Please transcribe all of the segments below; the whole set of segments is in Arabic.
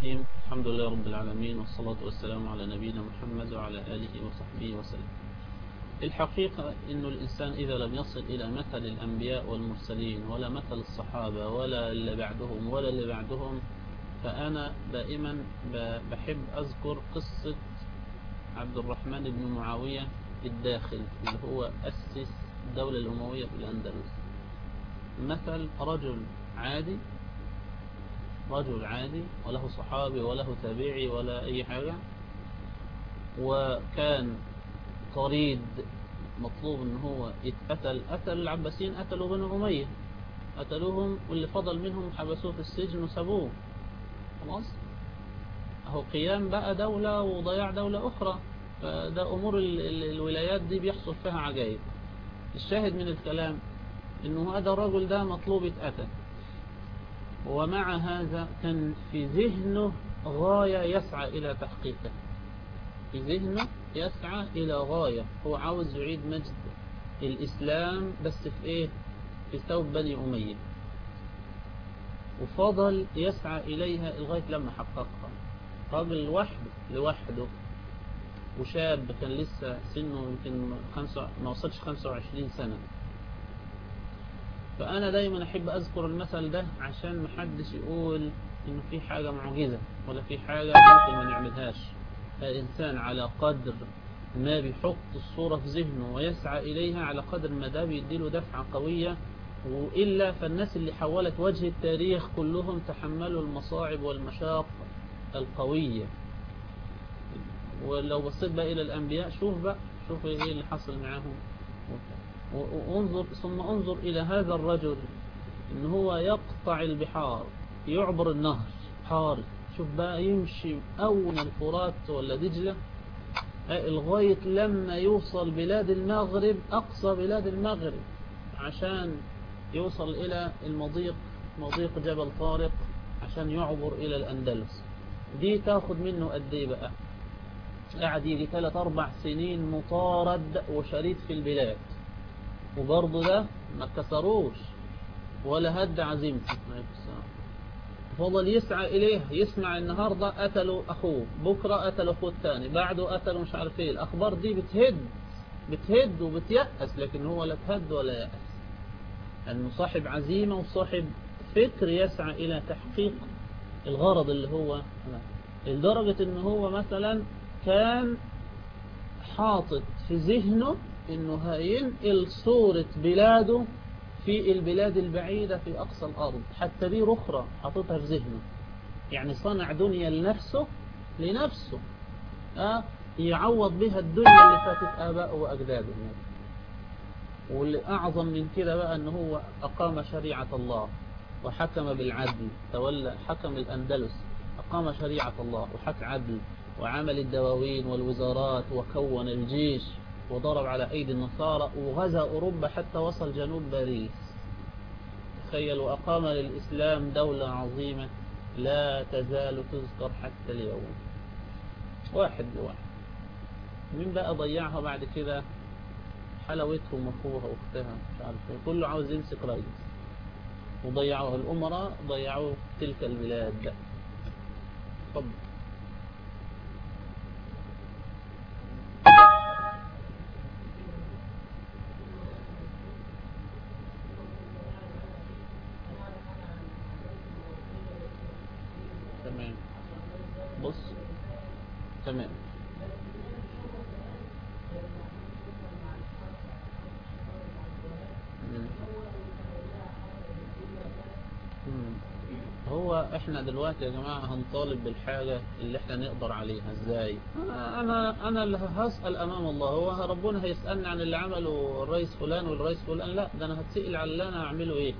الرحيم. الحمد لله رب العالمين والصلاة والسلام على نبينا محمد وعلى آله وصحبه وسلم. الحقيقة أن الإنسان إذا لم يصل إلى مثل الأنبياء والمرسلين ولا مثل الصحابة ولا اللي بعدهم ولا اللي بعدهم فأنا دائما بحب أذكر قصة عبد الرحمن بن معاوية الداخل اللي هو أسس الدولة الأموية في الأندلس. مثل رجل عادي رجل عادي وله صحابي وله تابعي ولا أي حاجة. وكان طريد مطلوب إن هو يتقتل. قتل العباسيين قتلوا بنو أمية. قتلوهم واللي فضل منهم حبسوه في السجن وسابوه. خلاص؟ أهو قيام بقى دولة وضياع دولة أخرى. فده أمور الولايات دي بيحصل فيها عجائب الشاهد من الكلام إنه هذا الرجل ده مطلوب يتقتل. ومع هذا كان في ذهنه غاية يسعى إلى تحقيقها في ذهنه يسعى إلى غاية. هو عاوز يعيد مجد الإسلام بس في إيه؟ في ثوب بني أمية. وفضل يسعى إليها لغاية لما حققها. راجل لوحده لوحده. وشاب كان لسه سنه يمكن خمسة ما وصلش 25 سنة. فأنا دايما أحب أذكر المثل ده عشان محدش يقول إنه في حاجة معجزة ولا في حاجة ممكن ما نعملهاش. الإنسان على قدر ما بيحط الصورة في ذهنه ويسعى إليها على قدر ما ده بيديله دفعة قوية وإلا فالناس اللي حولت وجه التاريخ كلهم تحملوا المصاعب والمشاق القوية. ولو بصيت بقى إلى الأنبياء شوف بقى شوف إيه اللي حصل معاهم. وانظر ثم انظر إلى هذا الرجل إن هو يقطع البحار يعبر النهر حار. شوف بقى يمشي أول الفرات ولا دجلة. لغاية لما يوصل بلاد المغرب أقصى بلاد المغرب عشان يوصل إلى المضيق مضيق جبل طارق عشان يعبر إلى الأندلس. دي تاخد منه قد إيه بقى؟ قاعد يجي ثلاث أربع سنين مطارد وشريد في البلاد. وبرضه ده ما كسروش ولا هد عزيمته فضل يسعى إليه يسمع النهاردة قتلوا أخوه بكرة قتلوا أخوه الثاني بعده قتلوا مش عارف إيه. الأخبار دي بتهد بتهد وبتيأس لكن هو لا تهد ولا يأس. أنه صاحب عزيمة وصاحب فكر يسعى إلى تحقيق الغرض اللي هو لدرجة إن هو مثلا كان حاطط في ذهنه انه هينقل صورة بلاده في البلاد البعيدة في أقصى الأرض. حتى دي أخرى حاططها في ذهنه. يعني صنع دنيا لنفسه لنفسه. أه يعوض بها الدنيا اللي فاتت آباءه وأجداده. واللي أعظم من كده بقى أنه هو أقام شريعة الله وحكم بالعدل. تولى حكم الأندلس. أقام شريعة الله وحك عدل وعمل الدواوين والوزارات وكون الجيش. وضرب على أيدي النصارى وغزا أوروبا حتى وصل جنوب باريس. تخيل وأقام للإسلام دولة عظيمة لا تزال تذكر حتى اليوم. واحد لواحد. مين بقى ضيعها بعد كده؟ حلوتهم أخوها وأختها مش عارف. كله عاوز يمسك رئيس. وضيعوها الأمراء ضيعوا تلك البلاد طب تمام بص تمام هو إحنا دلوقتي يا جماعة هنطالب بالحاجة اللي إحنا نقدر عليها. إزاي؟ أنا أنا اللي هسأل أمام الله. هو ربنا هيسألني عن اللي عمله الرئيس فلان والرئيس فلان؟ لا ده أنا هتسأل على اللي أنا اعمله إيه.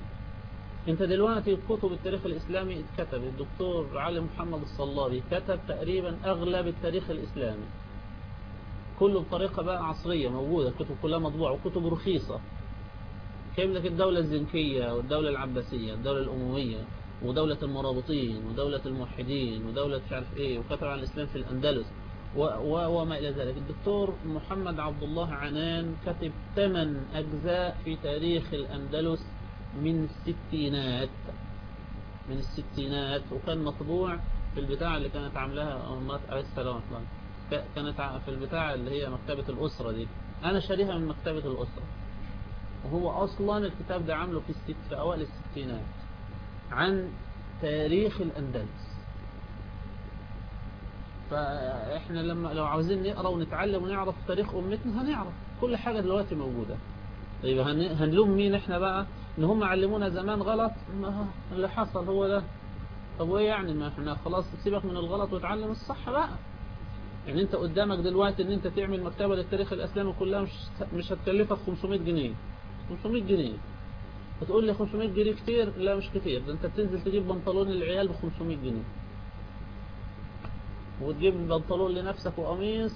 أنت دلوقتي كتب التاريخ الإسلامي اتكتب الدكتور علي محمد الصلابي كتب تقريبا أغلب التاريخ الإسلامي. كله بطريقة بقى عصرية موجودة الكتب كلها مطبوعة وكتب رخيصة. كيف لك الدولة الزنكية والدولة العباسية الدولة الأموية؟ ودولة المرابطين ودولة الموحدين ودولة مش عارف إيه وكتب عن الإسلام في الأندلس. و و وما إلى ذلك. الدكتور محمد عبد الله عنان كتب ثمان أجزاء في تاريخ الأندلس من الستينات. من الستينات. وكان مطبوع في البتاع اللي كانت عاملاها أمات عليه السلام. كانت في البتاع اللي هي مكتبة الأسرة دي. أنا شاريها من مكتبة الأسرة. وهو أصلا الكتاب ده عامله في الست في أوائل الستينات. عن تاريخ الأندلس. فإحنا لما لو عاوزين نقرأ ونتعلم ونعرف تاريخ أمتنا هنعرف. كل حاجة دلوقتي موجودة. طيب هنلوم مين إحنا بقى إن هم علمونا زمان غلط؟ ما اللي حصل هو ده. طب وإيه يعني؟ ما إحنا خلاص سيبك من الغلط وتعلم الصح بقى. يعني أنت قدامك دلوقتي إن أنت تعمل مكتبة للتاريخ الإسلامي كلها مش مش هتكلفك 500 جنيه. 500 جنيه. بتقول لي 500 جنيه كتير؟ لا مش كتير. ده انت بتنزل تجيب بنطلون للعيال ب 500 جنيه. وتجيب بنطلون لنفسك وقميص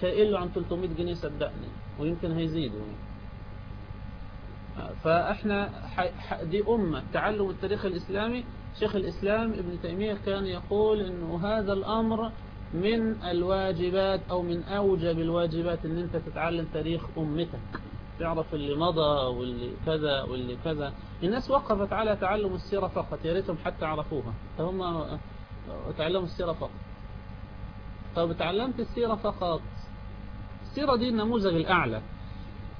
شايل له عن 300 جنيه صدقني ويمكن هيزيدوا. فاحنا دي أمة. تعلم التاريخ الإسلامي. شيخ الإسلام ابن تيمية كان يقول إنه هذا الأمر من الواجبات أو من أوجب الواجبات إن أنت تتعلم تاريخ أمتك. تعرف اللي مضى واللي كذا واللي كذا. الناس وقفت على تعلم السيرة فقط يا ريتهم حتى عرفوها. فهم تعلموا السيرة فقط. طب تعلمت السيرة فقط. السيرة دي النموذج الأعلى.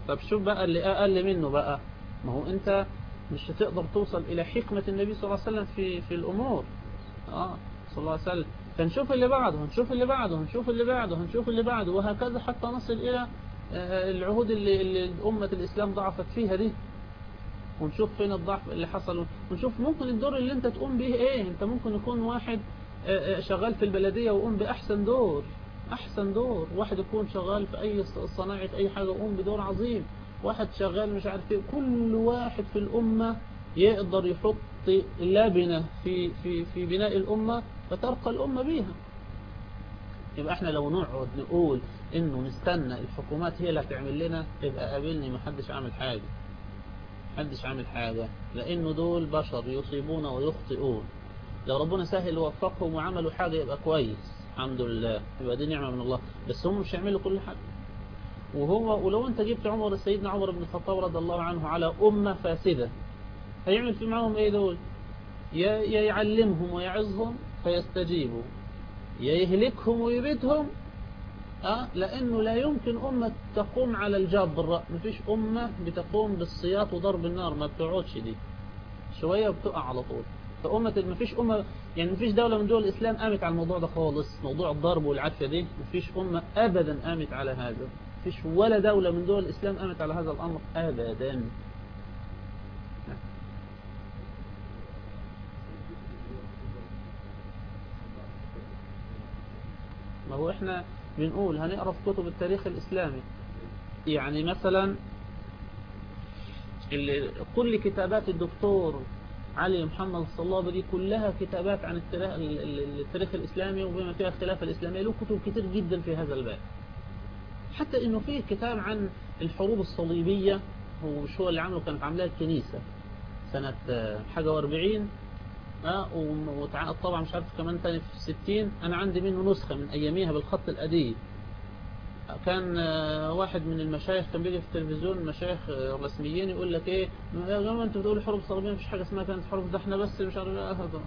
طب شوف بقى اللي أقل منه بقى. ما هو أنت مش هتقدر توصل إلى حكمة النبي صلى الله عليه وسلم في في الأمور. آه صلى الله عليه وسلم. فنشوف اللي بعده هنشوف اللي بعده هنشوف اللي بعده هنشوف اللي بعده وهكذا حتى نصل إلى العهود اللي, اللي أمة الإسلام ضعفت فيها دي. ونشوف فين الضعف اللي حصل ونشوف ممكن الدور اللي أنت تقوم به إيه. أنت ممكن يكون واحد شغال في البلدية وقوم بأحسن دور. أحسن دور. واحد يكون شغال في أي صناعة أي حاجة وقوم بدور عظيم. واحد شغال مش عارف إيه. كل واحد في الأمة يقدر يحط لبنة في في في بناء الأمة فترقى الأمة بيها. يبقى إحنا لو نقعد نقول إنه نستنى الحكومات هي اللي هتعمل لنا. يبقى قابلني محدش عامل حاجة. محدش عامل حاجة. لأنه دول بشر يصيبون ويخطئون. لو ربنا سهل ووفقهم وعملوا حاجة يبقى كويس. الحمد لله. يبقى دي نعمة من الله. بس هم مش هيعملوا كل حاجة. وهو ولو أنت جبت عمر سيدنا عمر بن الخطاب رضي الله عنه على أمة فاسدة هيعمل في معهم إيه دول؟ يا يعلمهم ويعظهم فيستجيبوا. يا يهلكهم ويبيدهم أه؟ لأنه لا يمكن أمة تقوم على الجبر مفيش أمة بتقوم بالصياط وضرب النار ما بتقعدش دي. شوية وبتقع على طول. فأمة مفيش أمة يعني مفيش دولة من دول الإسلام قامت على الموضوع ده خالص موضوع الضرب والعافية دي. مفيش أمة أبدا قامت على هذا. مفيش ولا دولة من دول الإسلام قامت على هذا الأمر أبدا. ما هو إحنا بنقول هنقرأ في كتب التاريخ الإسلامي. يعني مثلا كل كتابات الدكتور علي محمد الصلابي دي كلها كتابات عن التاريخ الإسلامي وبما فيها الخلافة الإسلامية. له كتب كتير جدا في هذا الباب. حتى إنه فيه كتاب عن الحروب الصليبية هو اللي عمله كانت عاملاها الكنيسة سنة حاجة وأربعين. آه وطبعا مش عارف كمان تاني في الستين أنا عندي منه نسخة من أياميها بالخط القديم. كان واحد من المشايخ كان بيجي في التلفزيون مشايخ رسميين يقول لك إيه يا جماعة أنتوا بتقولوا حروب صليبية مفيش حاجة اسمها كانت حروب ده إحنا بس مش عارف إيه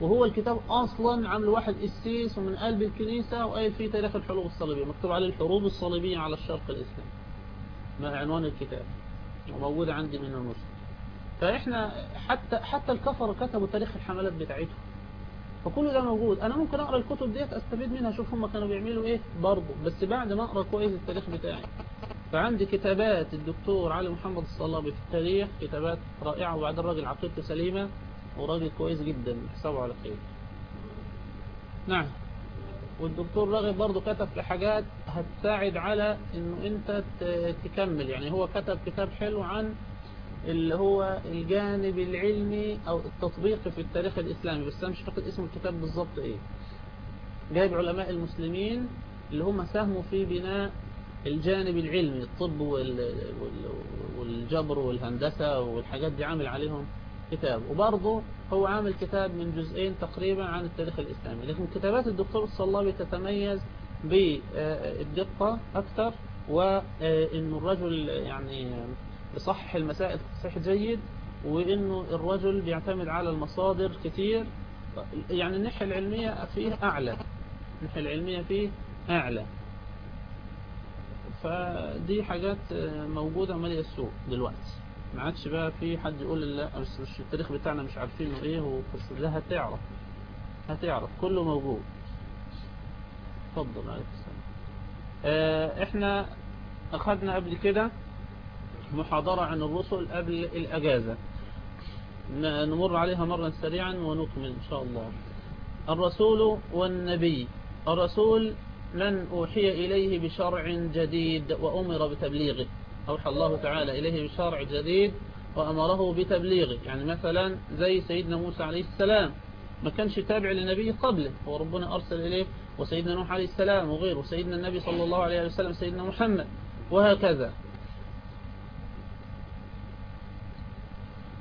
وهو الكتاب أصلا عامل واحد قسيس ومن قلب الكنيسة وقايل فيه تاريخ الحروب الصليبية مكتوب عليه الحروب الصليبية على الشرق الإسلامي ما عنوان الكتاب. وموجود عندي من النص فإحنا حتى حتى الكفر كتبوا تاريخ الحملات بتاعتهم. فكل ده موجود. أنا ممكن أقرأ الكتب ديت أستفيد منها أشوف هم كانوا بيعملوا إيه؟ برضه. بس بعد ما أقرأ كويس التاريخ بتاعي. فعندي كتابات. الدكتور علي محمد الصلابي في التاريخ. كتابات رائعة. وبعد الراجل عقيدته سليمة. وراجل كويس جدا. حسابه على خير. نعم. والدكتور راغب برضه كتب في حاجات هتساعد على إنه أنت تكمل. يعني هو كتب كتاب حلو عن اللي هو الجانب العلمي أو التطبيقي في التاريخ الإسلامي بس أنا مش فاكر اسم الكتاب بالظبط إيه. جايب علماء المسلمين اللي هم ساهموا في بناء الجانب العلمي الطب والجبر والهندسة والحاجات دي عامل عليهم كتاب. وبرضه هو عامل كتاب من جزئين تقريبا عن التاريخ الإسلامي. لكن كتابات الدكتور الصلابي تتميز بالدقة أكثر وإنه الرجل يعني بصحح المسائل تصحيح جيد وإنه الرجل بيعتمد على المصادر كتير يعني الناحية العلمية فيه أعلى الناحية العلمية فيه أعلى. فدي حاجات موجودة مالية السوق دلوقتي. ما عادش بقى في حد يقول لا مش التاريخ بتاعنا مش عارفينه إيه بس ده هتعرف هتعرف كله موجود. اتفضل عليك السلام. آه إحنا أخذنا قبل كده محاضرة عن الرسل قبل الأجازة. نمر عليها مرة سريعا ونكمل إن شاء الله. الرسول والنبي. الرسول من أوحي إليه بشرع جديد وأمر بتبليغه. أوحى الله تعالى إليه بشرع جديد وأمره بتبليغه. يعني مثلا زي سيدنا موسى عليه السلام. ما كانش تابع للنبي قبله. وربنا أرسل إليه وسيدنا نوح عليه السلام وغيره. سيدنا النبي صلى الله عليه وسلم سيدنا محمد. وهكذا.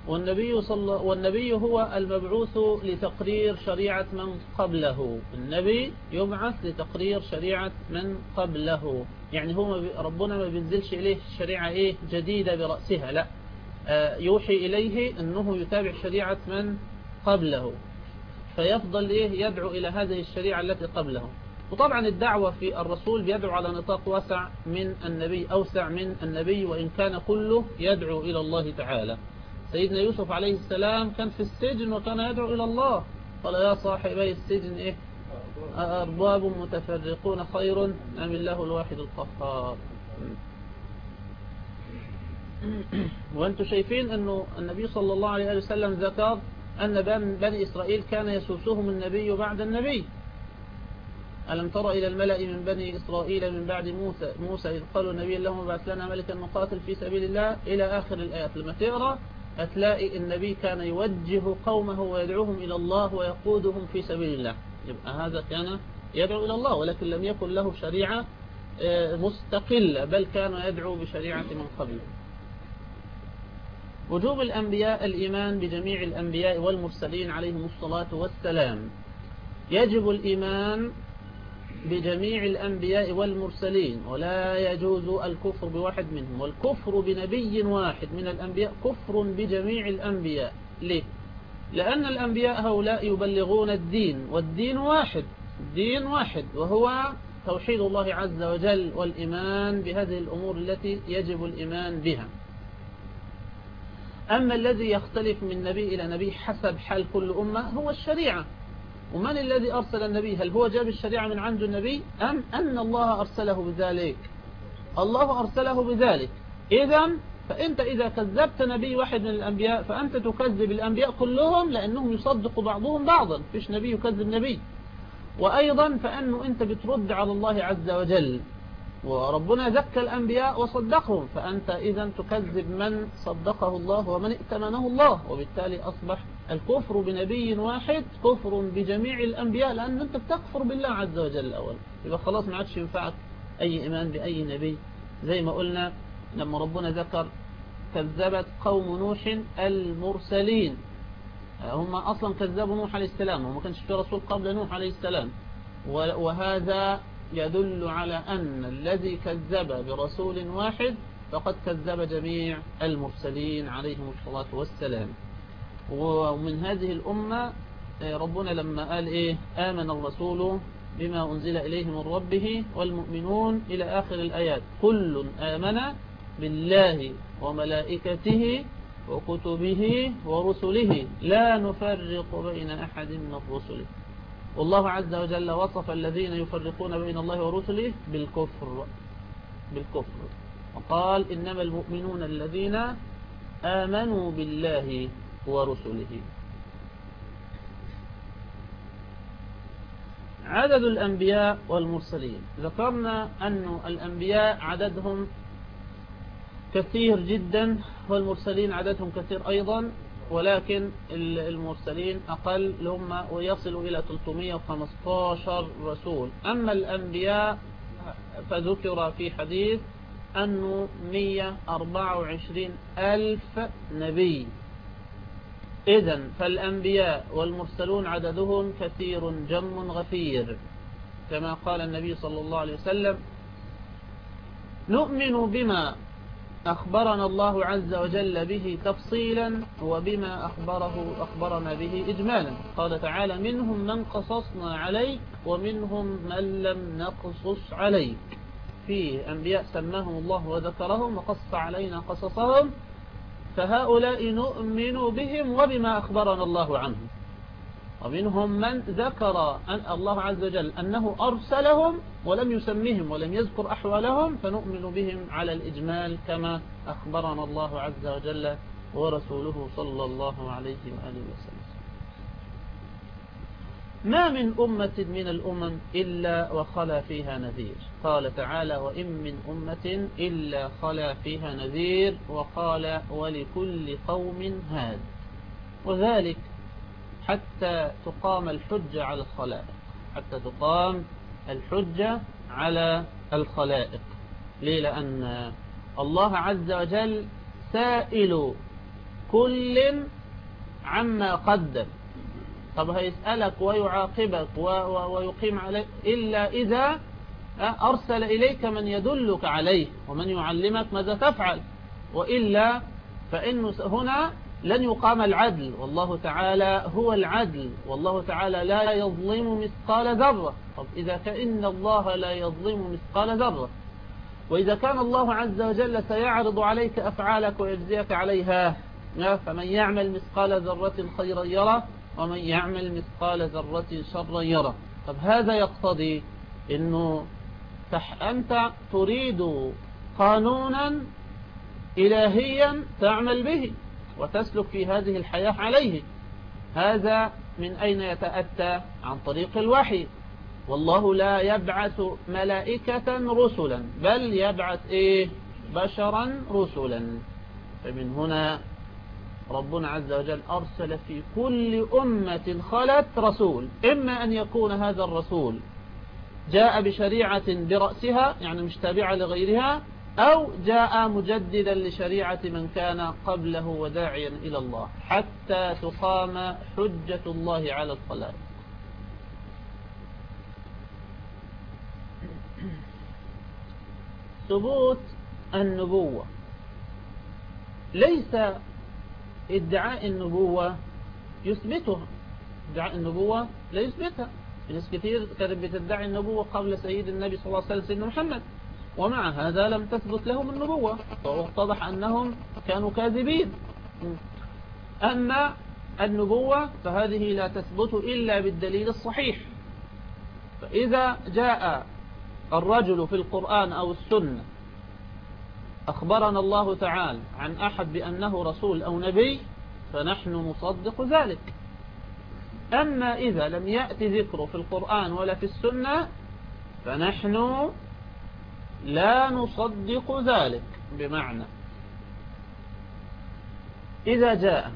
والنبي, صلى والنبي هو المبعوث لتقرير شريعة من قبله. النبي يبعث لتقرير شريعة من قبله. يعني هو ربنا ما بينزلش إليه شريعة إيه؟ جديدة برأسها لا. يوحي إليه أنه يتابع شريعة من قبله. فيفضل إيه؟ يدعو إلى هذه الشريعة التي قبله. وطبعا الدعوة في الرسول بيدعو على نطاق واسع من النبي أوسع من النبي وإن كان كله يدعو إلى الله تعالى. سيدنا يوسف عليه السلام كان في السجن وكان يدعو إلى الله. قال يا صاحبي السجن إيه؟ أرباب متفرقون خير أم الله الواحد القهار؟ وأنتم شايفين أنه النبي صلى الله عليه وسلم ذكر أن بني إسرائيل كان يسوسهم النبي بعد النبي. ألم تر إلى الملأ من بني إسرائيل من بعد موسى موسى إذ قالوا النبي اللهم بعث لنا ملكا نقاتل في سبيل الله إلى آخر الآيات. لما تقرأ هتلاقي النبي كان يوجه قومه ويدعوهم إلى الله ويقودهم في سبيل الله. يبقى هذا كان يدعو إلى الله ولكن لم يكن له شريعة مستقلة بل كان يدعو بشريعة من قبله وجوب الأنبياء الإيمان بجميع الأنبياء والمرسلين عليهم الصلاة والسلام. يجب الإيمان بجميع الأنبياء والمرسلين ولا يجوز الكفر بواحد منهم والكفر بنبي واحد من الأنبياء كفر بجميع الأنبياء. ليه؟ لأن الأنبياء هؤلاء يبلغون الدين والدين واحد الدين واحد وهو توحيد الله عز وجل والإيمان بهذه الأمور التي يجب الإيمان بها. أما الذي يختلف من نبي إلى نبي حسب حال كل أمة هو الشريعة. ومن الذي أرسل النبي؟ هل هو جاب الشريعة من عند النبي؟ أم أن الله أرسله بذلك؟ الله أرسله بذلك. إذا فأنت إذا كذبت نبي واحد من الأنبياء فأنت تكذب الأنبياء كلهم لأنهم يصدق بعضهم بعضا. فيش نبي يكذب نبي. وأيضا فأنه أنت بترد على الله عز وجل. وربنا زكى الأنبياء وصدقهم فأنت إذا تكذب من صدقه الله ومن ائتمنه الله وبالتالي أصبح الكفر بنبي واحد كفر بجميع الأنبياء لأن أنت بتكفر بالله عز وجل الأول. يبقى خلاص ما عادش ينفعك أي إيمان بأي نبي. زي ما قلنا لما ربنا ذكر كذبت قوم نوح المرسلين. هم أصلا كذبوا نوح عليه السلام وما كانش في رسول قبل نوح عليه السلام. وهذا يدل على أن الذي كذب برسول واحد فقد كذب جميع المرسلين عليهم الصلاة والسلام. ومن هذه الأمة ربنا لما قال إيه آمن الرسول بما أنزل إليه من ربه والمؤمنون إلى آخر الآيات. كل آمن بالله وملائكته وكتبه ورسله. لا نفرق بين أحد من رسله والله عز وجل وصف الذين يفرقون بين الله ورسله بالكفر بالكفر. وقال إنما المؤمنون الذين آمنوا بالله ورسله. عدد الأنبياء والمرسلين. ذكرنا أن الأنبياء عددهم كثير جدا والمرسلين عددهم كثير أيضا. ولكن المرسلين أقل هم ويصلوا إلى 315 رسول. أما الأنبياء فذكر في حديث أنه 124 ألف نبي. إذا فالأنبياء والمرسلون عددهم كثير جم غفير كما قال النبي صلى الله عليه وسلم نؤمن بما أخبرنا الله عز وجل به تفصيلا وبما أخبره أخبرنا به إجمالا. قال تعالى منهم من قصصنا عليك ومنهم من لم نقصص عليك. في أنبياء سماهم الله وذكرهم وقص علينا قصصهم. فهؤلاء نؤمن بهم وبما أخبرنا الله عنهم. ومنهم من ذكر أن الله عز وجل أنه أرسلهم ولم يسمهم ولم يذكر أحوالهم فنؤمن بهم على الإجمال كما أخبرنا الله عز وجل ورسوله صلى الله عليه وآله وسلم. ما من أمة من الأمم إلا وخلا فيها نذير. قال تعالى وإن من أمة إلا خلا فيها نذير وقال ولكل قوم هاد وذلك حتى تقام الحجة على الخلائق. حتى تقام الحجة على الخلائق. ليه؟ لأن الله عز وجل سائل كل عما قدم. طب هيسألك ويعاقبك ويقيم عليك إلا إذا أرسل إليك من يدلك عليه ومن يعلمك ماذا تفعل. وإلا فإن هنا لن يقام العدل. والله تعالى هو العدل. والله تعالى لا يظلم مثقال ذرة. طب إذا كأن الله لا يظلم مثقال ذرة. وإذا كان الله عز وجل سيعرض عليك أفعالك ويجزيك عليها فمن يعمل مثقال ذرة خيرا يرى ومن يعمل مثقال ذرة شرا يرى طب هذا يقتضي أنه أنت تريد قانونا إلهيا تعمل به. وتسلك في هذه الحياة عليه. هذا من أين يتأتى؟ عن طريق الوحي. والله لا يبعث ملائكة رسلا بل يبعث إيه؟ بشرا رسلا. فمن هنا ربنا عز وجل أرسل في كل أمة خلت رسول. إما أن يكون هذا الرسول جاء بشريعة برأسها يعني مش تابعة لغيرها أو جاء مجددا لشريعة من كان قبله وداعيا إلى الله حتى تقام حجة الله على الخلائق ثبوت النبوة. ليس ادعاء النبوة يثبتها. ادعاء النبوة لا يثبتها. ناس كثير كانت بتدعي النبوة قبل سيد النبي صلى الله عليه وسلم سيدنا محمد. ومع هذا لم تثبت لهم النبوة فاتضح أنهم كانوا كاذبين. أما النبوة فهذه لا تثبت إلا بالدليل الصحيح. فإذا جاء الرجل في القرآن أو السنة أخبرنا الله تعالى عن أحد بأنه رسول أو نبي فنحن نصدق ذلك. أما إذا لم يأتي ذكره في القرآن ولا في السنة فنحن لا نصدق ذلك بمعنى إذا جاء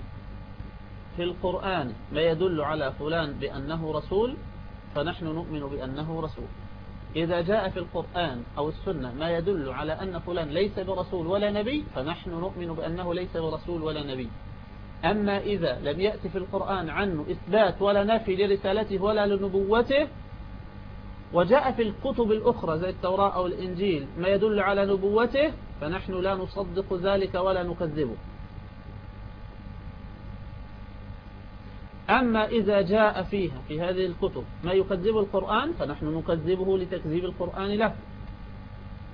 في القرآن ما يدل على فلان بأنه رسول فنحن نؤمن بأنه رسول. إذا جاء في القرآن أو السنة ما يدل على أن فلان ليس برسول ولا نبي فنحن نؤمن بأنه ليس برسول ولا نبي. أما إذا لم يأتي في القرآن عنه إثبات ولا نفي لرسالته ولا لنبوته وجاء في الكتب الأخرى زي التوراة أو الإنجيل ما يدل على نبوته فنحن لا نصدق ذلك ولا نكذبه. أما إذا جاء فيها في هذه الكتب ما يكذب القرآن فنحن نكذبه لتكذيب القرآن له.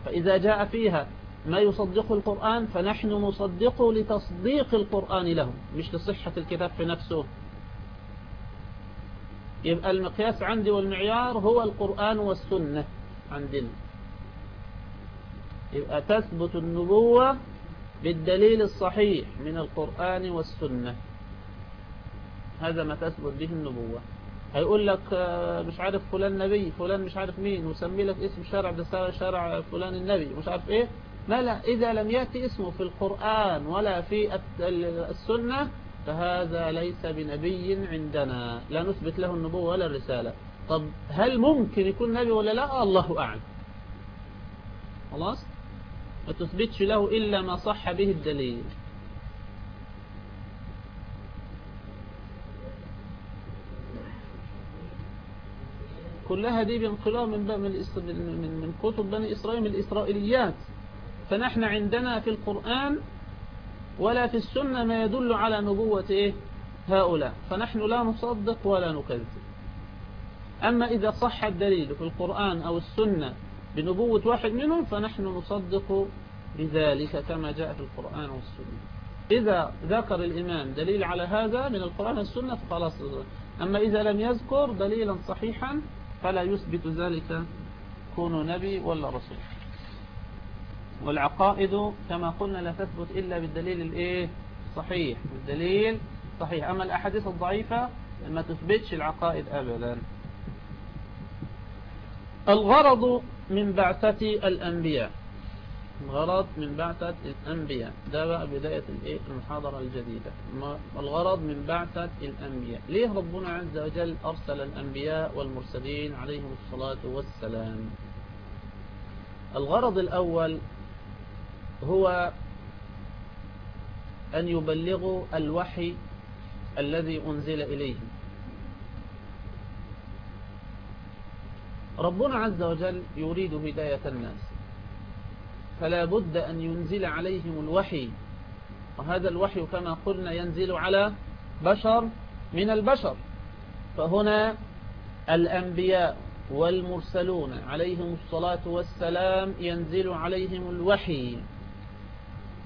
فإذا جاء فيها ما يصدق القرآن فنحن نصدقه لتصديق القرآن له مش لصحة الكتاب في نفسه. يبقى المقياس عندي والمعيار هو القرآن والسنة عندنا. يبقى تثبت النبوة بالدليل الصحيح من القرآن والسنة. هذا ما تثبت به النبوة. هيقول لك آه، مش عارف فلان نبي فلان مش عارف مين وسمي لك اسم شارع ده شارع فلان النبي مش عارف إيه. ما لا إذا لم يأتي اسمه في القرآن ولا في السنة فهذا ليس بنبي عندنا. لا نثبت له النبوة ولا الرسالة. طب هل ممكن يكون نبي ولا لا؟ الله أعلم. خلاص؟ ما تثبتش له إلا ما صح به الدليل. كلها دي بنقلها من من من كتب بني إسرائيل من الإسرائيليات. فنحن عندنا في القرآن ولا في السنة ما يدل على نبوة إيه؟ هؤلاء. فنحن لا نصدق ولا نكذب. أما إذا صح الدليل في القرآن أو السنة بنبوة واحد منهم فنحن نصدق بذلك كما جاء في القرآن والسنة. إذا ذكر الإمام دليل على هذا من القرآن والسنة فخلاص. أما إذا لم يذكر دليلا صحيحا فلا يثبت ذلك كون نبي ولا رسول. والعقائد كما قلنا لا تثبت إلا بالدليل الإيه؟ صحيح. بالدليل صحيح. أما الأحاديث الضعيفة ما تثبتش العقائد أبدا. الغرض من بعثة الأنبياء. الغرض من بعثة الأنبياء. ده بقى بداية المحاضرة الجديدة. الغرض من بعثة الأنبياء. ليه ربنا عز وجل أرسل الأنبياء والمرسلين عليهم الصلاة والسلام؟ الغرض الأول هو أن يبلغوا الوحي الذي أنزل إليهم ربنا عز وجل يريد هداية الناس فلا بد أن ينزل عليهم الوحي وهذا الوحي كما قلنا ينزل على بشر من البشر. فهنا الأنبياء والمرسلون عليهم الصلاة والسلام ينزل عليهم الوحي.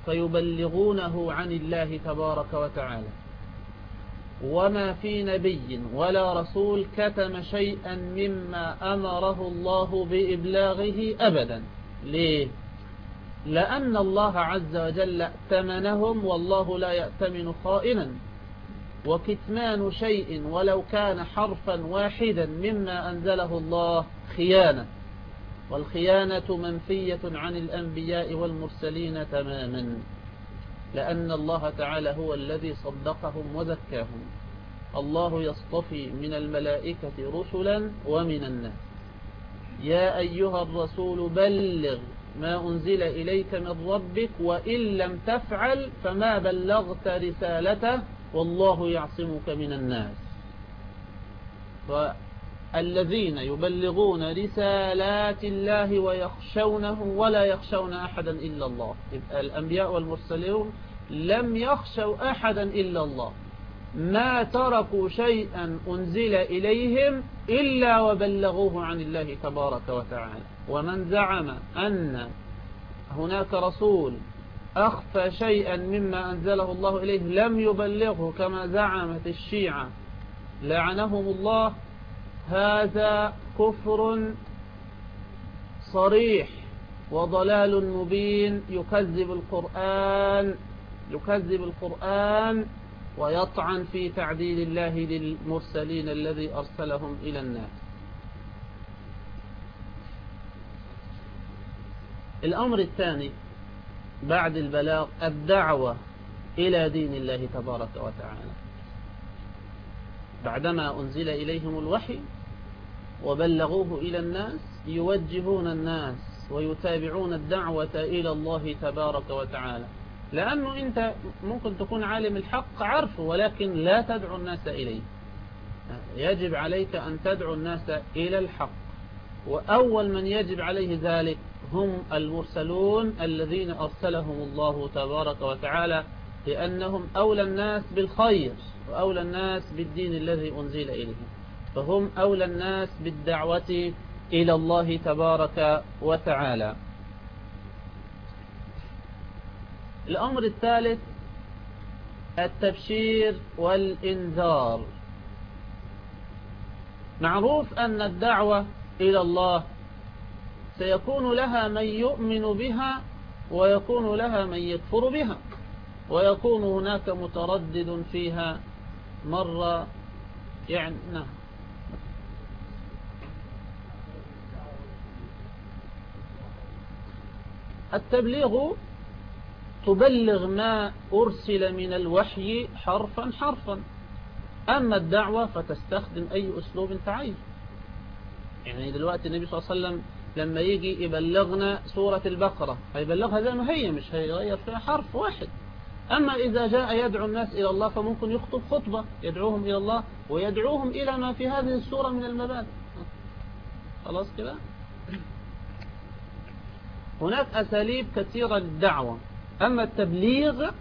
فيبلغونه عن الله تبارك وتعالى. وما في نبي ولا رسول كتم شيئا مما أمره الله بإبلاغه أبدا. ليه؟ لأن الله عز وجل ائتمنهم والله لا يأتمن خائنا. وكتمان شيء ولو كان حرفا واحدا مما أنزله الله خيانة والخيانة منفية عن الأنبياء والمرسلين تماما. لأن الله تعالى هو الذي صدقهم وزكاهم. الله يصطفي من الملائكة رسلا ومن الناس. يا أيها الرسول بلغ ما أنزل إليك من ربك وإن لم تفعل فما بلغت رسالته والله يعصمك من الناس. فالذين يبلغون رسالات الله ويخشونه ولا يخشون أحدا إلا الله. الأنبياء والمرسلون لم يخشوا أحدا إلا الله. ما تركوا شيئا أنزل إليهم إلا وبلغوه عن الله تبارك وتعالى. ومن زعم أن هناك رسول أخفى شيئا مما أنزله الله إليه لم يبلغه كما زعمت الشيعة لعنهم الله هذا كفر صريح وضلال مبين. يكذب القرآن يكذب القرآن ويطعن في تعديل الله للمرسلين الذي أرسلهم إلى الناس. الأمر الثاني بعد البلاغ الدعوة إلى دين الله تبارك وتعالى. بعدما أنزل إليهم الوحي وبلغوه إلى الناس يوجهون الناس ويتابعون الدعوة إلى الله تبارك وتعالى. لأنه أنت ممكن تكون عالم الحق عارفه ولكن لا تدعو الناس إليه. يجب عليك أن تدعو الناس إلى الحق. وأول من يجب عليه ذلك هم المرسلون الذين أرسلهم الله تبارك وتعالى لأنهم أولى الناس بالخير وأولى الناس بالدين الذي أنزل إليهم. فهم أولى الناس بالدعوة إلى الله تبارك وتعالى. الأمر الثالث التبشير والإنذار. معروف أن الدعوة إلى الله سيكون لها من يؤمن بها ويكون لها من يكفر بها ويكون هناك متردد فيها مرة يعني نعم. التبليغ تبلغ ما أرسل من الوحي حرفا حرفا. أما الدعوة فتستخدم أي أسلوب تعين. يعني دلوقتي النبي صلى الله عليه وسلم لما يجي يبلغنا سورة البقرة هيبلغها زي ما هي مش هيغير فيها حرف واحد. أما إذا جاء يدعو الناس إلى الله فممكن يخطب خطبة يدعوهم إلى الله ويدعوهم إلى ما في هذه السورة من المبادئ. خلاص كده؟ هناك أساليب كثيرة للدعوة أما التبليغ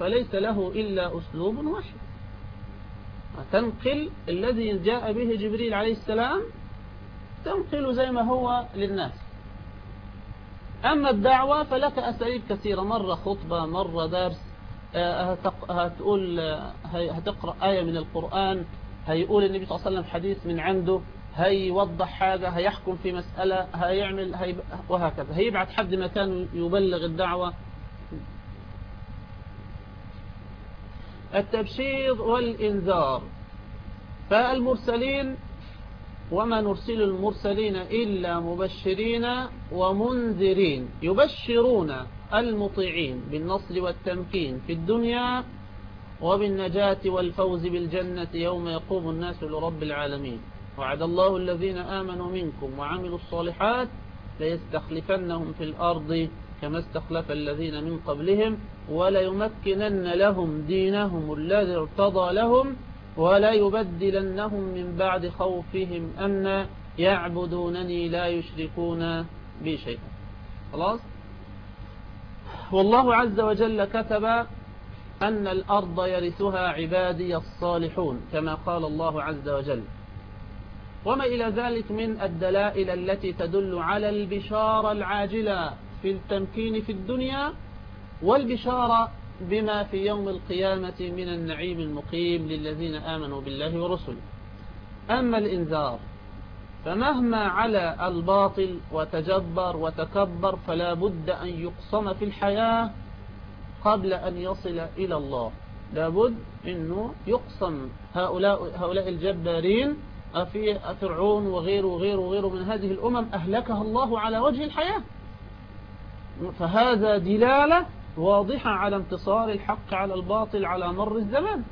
فليس له إلا أسلوب واحد. تنقل الذي جاء به جبريل عليه السلام تنقل زي ما هو للناس. أما الدعوة فلك أساليب كثيرة مرة خطبة مرة درس آه، هتقول آه، هتقرأ آية من القرآن هيقول النبي صلى الله عليه وسلم حديث من عنده. هيوضح حاجة هيحكم في مسألة هيعمل هي وهكذا. هيبعت حد مكان يبلغ الدعوة. التبشير والإنذار. فالمرسلين وما نرسل المرسلين إلا مبشرين ومنذرين. يبشرون المطيعين بالنصر والتمكين في الدنيا وبالنجاة والفوز بالجنة يوم يقوم الناس لرب العالمين. وعد الله الذين آمنوا منكم وعملوا الصالحات ليستخلفنهم في الأرض كما استخلف الذين من قبلهم وليمكنن لهم دينهم الذي ارتضى لهم ولا يبدلنهم من بعد خوفهم أن يعبدونني لا يشركون بي شيئا. خلاص؟ والله عز وجل كتب أن الأرض يرثها عبادي الصالحون كما قال الله عز وجل. وما إلى ذلك من الدلائل التي تدل على البشارة العاجلة في التمكين في الدنيا والبشارة بما في يوم القيامة من النعيم المقيم للذين آمنوا بالله ورسله. أما الإنذار فمهما على الباطل وتجبر وتكبر فلا بد أن يقصم في الحياة قبل أن يصل إلى الله. لابد أنه يقصم هؤلاء, هؤلاء الجبارين في فرعون وغيره وغيره وغيره من هذه الأمم أهلكها الله على وجه الحياة. فهذا دلالة واضحة على انتصار الحق على الباطل على مر الزمان.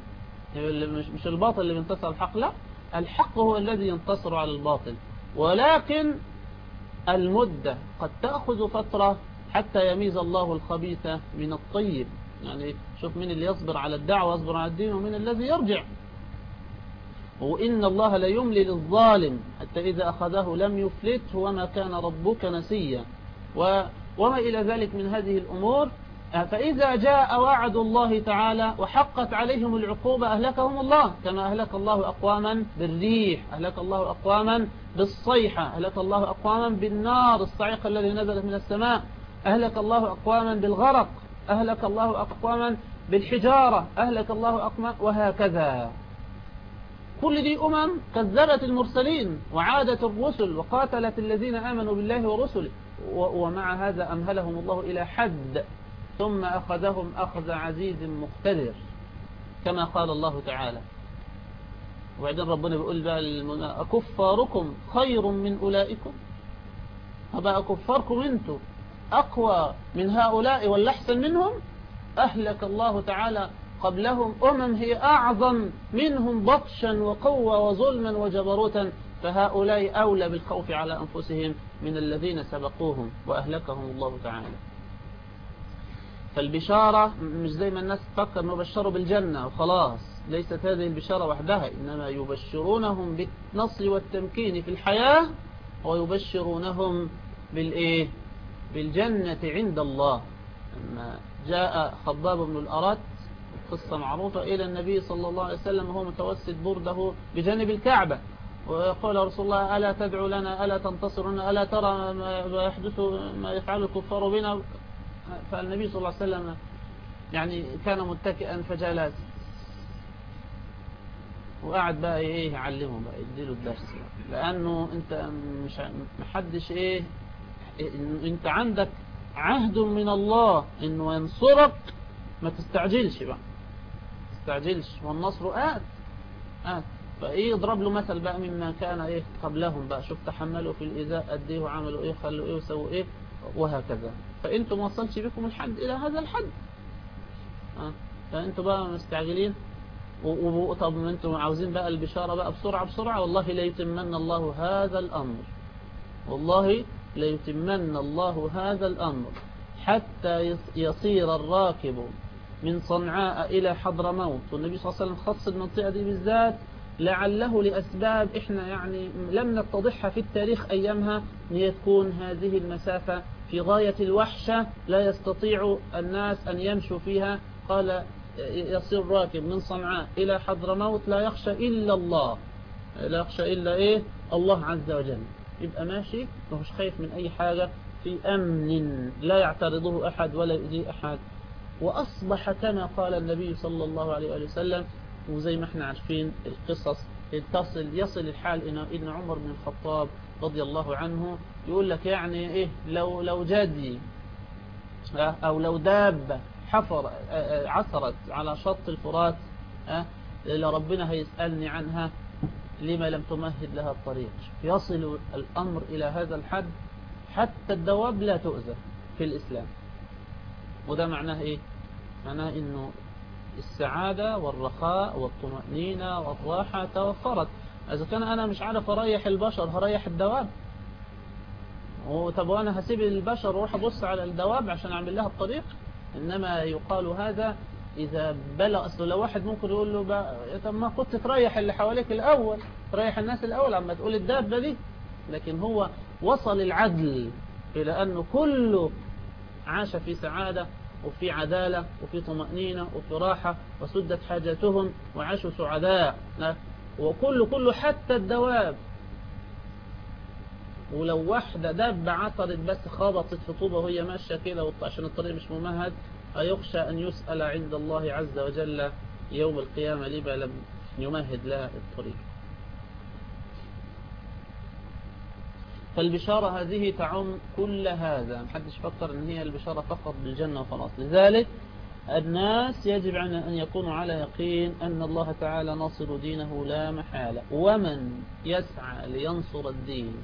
مش الباطل اللي بينتصر الحق لا. الحق هو الذي ينتصر على الباطل. ولكن المدة قد تأخذ فترة حتى يميز الله الخبيث من الطيب. يعني شوف من اللي يصبر على الدعوة يصبر على الدين ومن الذي يرجع. وإن الله لا يملي للظالم حتى إذا أخذه لم يفلته وما كان ربك نسيا. وما إلى ذلك من هذه الأمور. فإذا جاء وعد الله تعالى وحقت عليهم العقوبة أهلكهم الله كما أهلك الله أقواما بالريح أهلك الله أقواما بالصيحة أهلك الله أقواما بالنار الصعيقة الذي نزلت من السماء أهلك الله أقواما بالغرق أهلك الله أقواما بالحجارة أهلك الله أقواما وهكذا. كل دي أمم كذبت المرسلين وعادت الرسل وقاتلت الذين آمنوا بالله ورسله. ومع هذا أمهلهم الله إلى حد ثم أخذهم أخذ عزيز مقتدر كما قال الله تعالى. وبعدين ربنا بيقول بقى أكفاركم خير من أولئكم؟ فبقى كفاركم أنتم أقوى من هؤلاء ولا أحسن منهم؟ أهلك الله تعالى قبلهم أمم هي أعظم منهم بطشا وقوة وظلما وجبروتا فهؤلاء أولى بالخوف على أنفسهم من الذين سبقوهم وأهلكهم الله تعالى. فالبشارة مش زي ما الناس تفكر نبشروا بالجنة وخلاص ليست هذه البشارة وحدها إنما يبشرونهم بالنصر والتمكين في الحياة ويبشرونهم بالإيه؟ بالجنة عند الله. لما جاء خباب بن الأرات قصة معروفة إلى النبي صلى الله عليه وسلم وهو متوسد برده بجانب الكعبة. ويقول رسول الله ألا تدعو لنا ألا تنتصر لنا ألا ترى ما يحدث ما يفعل الكفار بنا؟ فالنبي صلى الله عليه وسلم يعني كان متكئا فجلس. وقعد بقى إيه يعلمه بقى يديله الدرس لأنه أنت مش محدش إيه أنت عندك عهد من الله إنه ينصرك ما تستعجلش بقى. تستعجلش والنصر آت. آت. فإيه يضرب له مثل بقى مما كان إيه قبلهم بقى. شوف تحملوا في الإذاء قد إيه وعملوا إيه خلوا إيه وسووا إيه وهكذا. فأنتم وصلش بكم الحد إلى هذا الحد. آه. فأنتم بقى مستعجلين. طب أنتم عاوزين بقى البشارة بقى بسرعة بسرعة. والله ليتمن الله هذا الأمر. والله ليتمن الله هذا الأمر. حتى يصير الراكب من صنعاء إلى حضرموت. والنبي صلى الله عليه وسلم خص المنطقة دي بالذات لعله لأسباب إحنا يعني لم نتضحها في التاريخ أيامها هي تكون هذه المسافة في غاية الوحشة لا يستطيع الناس أن يمشوا فيها. قال يصير راكب من صنعاء إلى حضرموت لا يخشى إلا الله. لا يخشى إلا إيه؟ الله عز وجل. يبقى ماشي؟ مش خايف من أي حاجة في أمن لا يعترضه أحد ولا يؤذي أحد. وأصبح كما قال النبي صلى الله عليه وسلم وزي ما إحنا عارفين القصص تصل يصل الحال إن إن عمر بن الخطاب رضي الله عنه يقول لك يعني إيه لو لو جدي أو لو دابة حفر عثرت على شط الفرات لربنا هيسألني عنها لما لم تمهد لها الطريق. يصل الأمر إلى هذا الحد حتى الدواب لا تؤذى في الإسلام. وده معناه إيه؟ معناه إنه السعادة والرخاء والطمأنينة والراحة توفرت. إذا كان أنا مش عارف أريح البشر هريح الدواب. طب وأنا هسيب البشر وأروح أبص على الدواب عشان أعمل لها الطريق؟ إنما يقال هذا إذا بلغ أصل لو واحد ممكن يقول له بقى طب ما كنت تريح اللي حواليك الأول تريح الناس الأول عما تقول الدابة دي. لكن هو وصل العدل إلى أنه كله عاش في سعادة وفي عدالة وفي طمأنينة وفي راحة وسدت حاجاتهم وعاشوا سعداء. وكل كله حتى الدواب. ولو واحدة دابة عثرت بس خبطت في طوبة وهي ماشية كده عشان الطريق مش ممهد أيخشى أن يسأل عند الله عز وجل يوم القيامة لما لم يمهد لها الطريق. فالبشارة هذه تعم كل هذا محدش فكر إن هي البشارة فقط بالجنة وخلاص. لذلك الناس يجب أن يكونوا على يقين أن الله تعالى ناصر دينه لا محالة. ومن يسعى لينصر الدين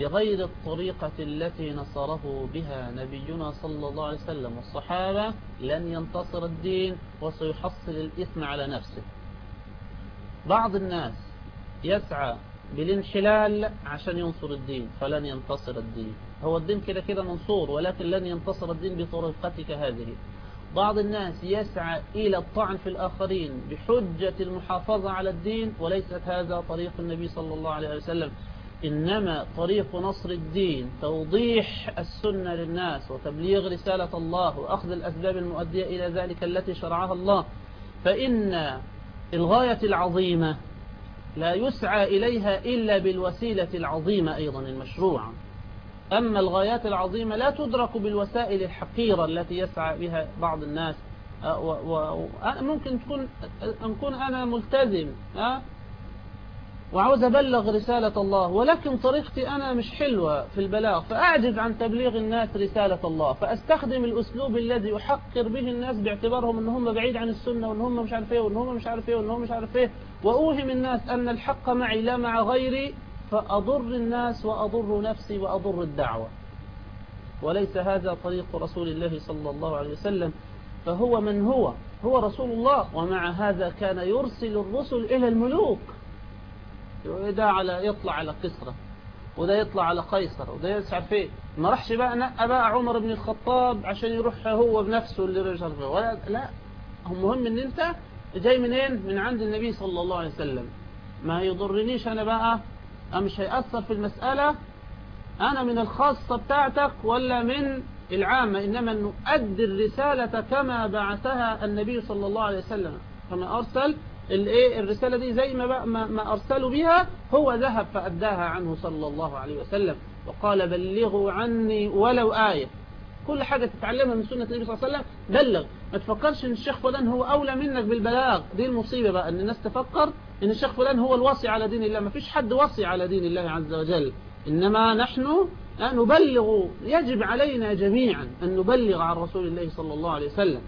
بغير الطريقة التي نصره بها نبينا صلى الله عليه وسلم والصحابة لن ينتصر الدين وسيحصل الإثم على نفسه. بعض الناس يسعى بالانحلال عشان ينصر الدين فلن ينتصر الدين. هو الدين كده كده منصور ولكن لن ينتصر الدين بطريقتك هذه. بعض الناس يسعى إلى الطعن في الآخرين بحجة المحافظة على الدين وليست هذا طريق النبي صلى الله عليه وسلم. إنما طريق نصر الدين توضيح السنة للناس وتبليغ رسالة الله وأخذ الأسباب المؤدية إلى ذلك التي شرعها الله. فإن الغاية العظيمة لا يسعى إليها إلا بالوسيلة العظيمة أيضا المشروعة. أما الغايات العظيمة لا تدرك بالوسائل الحقيرة التي يسعى بها بعض الناس. ممكن تكون أكون أنا ملتزم وعاوز أبلغ رسالة الله ولكن طريقتي أنا مش حلوة في البلاغ فأعجز عن تبليغ الناس رسالة الله فأستخدم الأسلوب الذي يحقر به الناس باعتبارهم أن هم بعيد عن السنة وأن هم مش عارف إيه وأن هم مش عارف إيه وأن هم مش عارف إيه. وأوهم الناس أن الحق معي لا مع غيري فأضر الناس وأضر نفسي وأضر الدعوة. وليس هذا طريق رسول الله صلى الله عليه وسلم فهو من هو؟ هو رسول الله ومع هذا كان يرسل الرسل إلى الملوك. وده على يطلع على قسرة وده يطلع على قيصر وده عارف إيه ما راحش بقى نقى بقى عمر بن الخطاب عشان يروح هو بنفسه اللي رجع ولا لا المهم إن أنت جاي منين؟ من عند النبي صلى الله عليه وسلم. ما يضرنيش أنا بقى؟ مش هيأثر في المسألة؟ أنا من الخاصة بتاعتك ولا من العامة؟ إنما نؤدي الرسالة كما بعثها النبي صلى الله عليه وسلم. كما أرسل الإيه؟ الرسالة دي زي ما, بقى ما أرسلوا بها هو ذهب فأداها عنه صلى الله عليه وسلم. وقال بلغوا عني ولو آية. كل حاجة تتعلمها من سنة النبي صلى الله عليه وسلم بلغ. ما تفكرش إن الشيخ فلان هو أولى منك بالبلاغ. دي المصيبة بقى إن الناس تفكر إن الشيخ فلان هو الوصي على دين الله. ما فيش حد وصي على دين الله عز وجل. إنما نحن نبلغ. يجب علينا جميعا أن نبلغ عن رسول الله صلى الله عليه وسلم.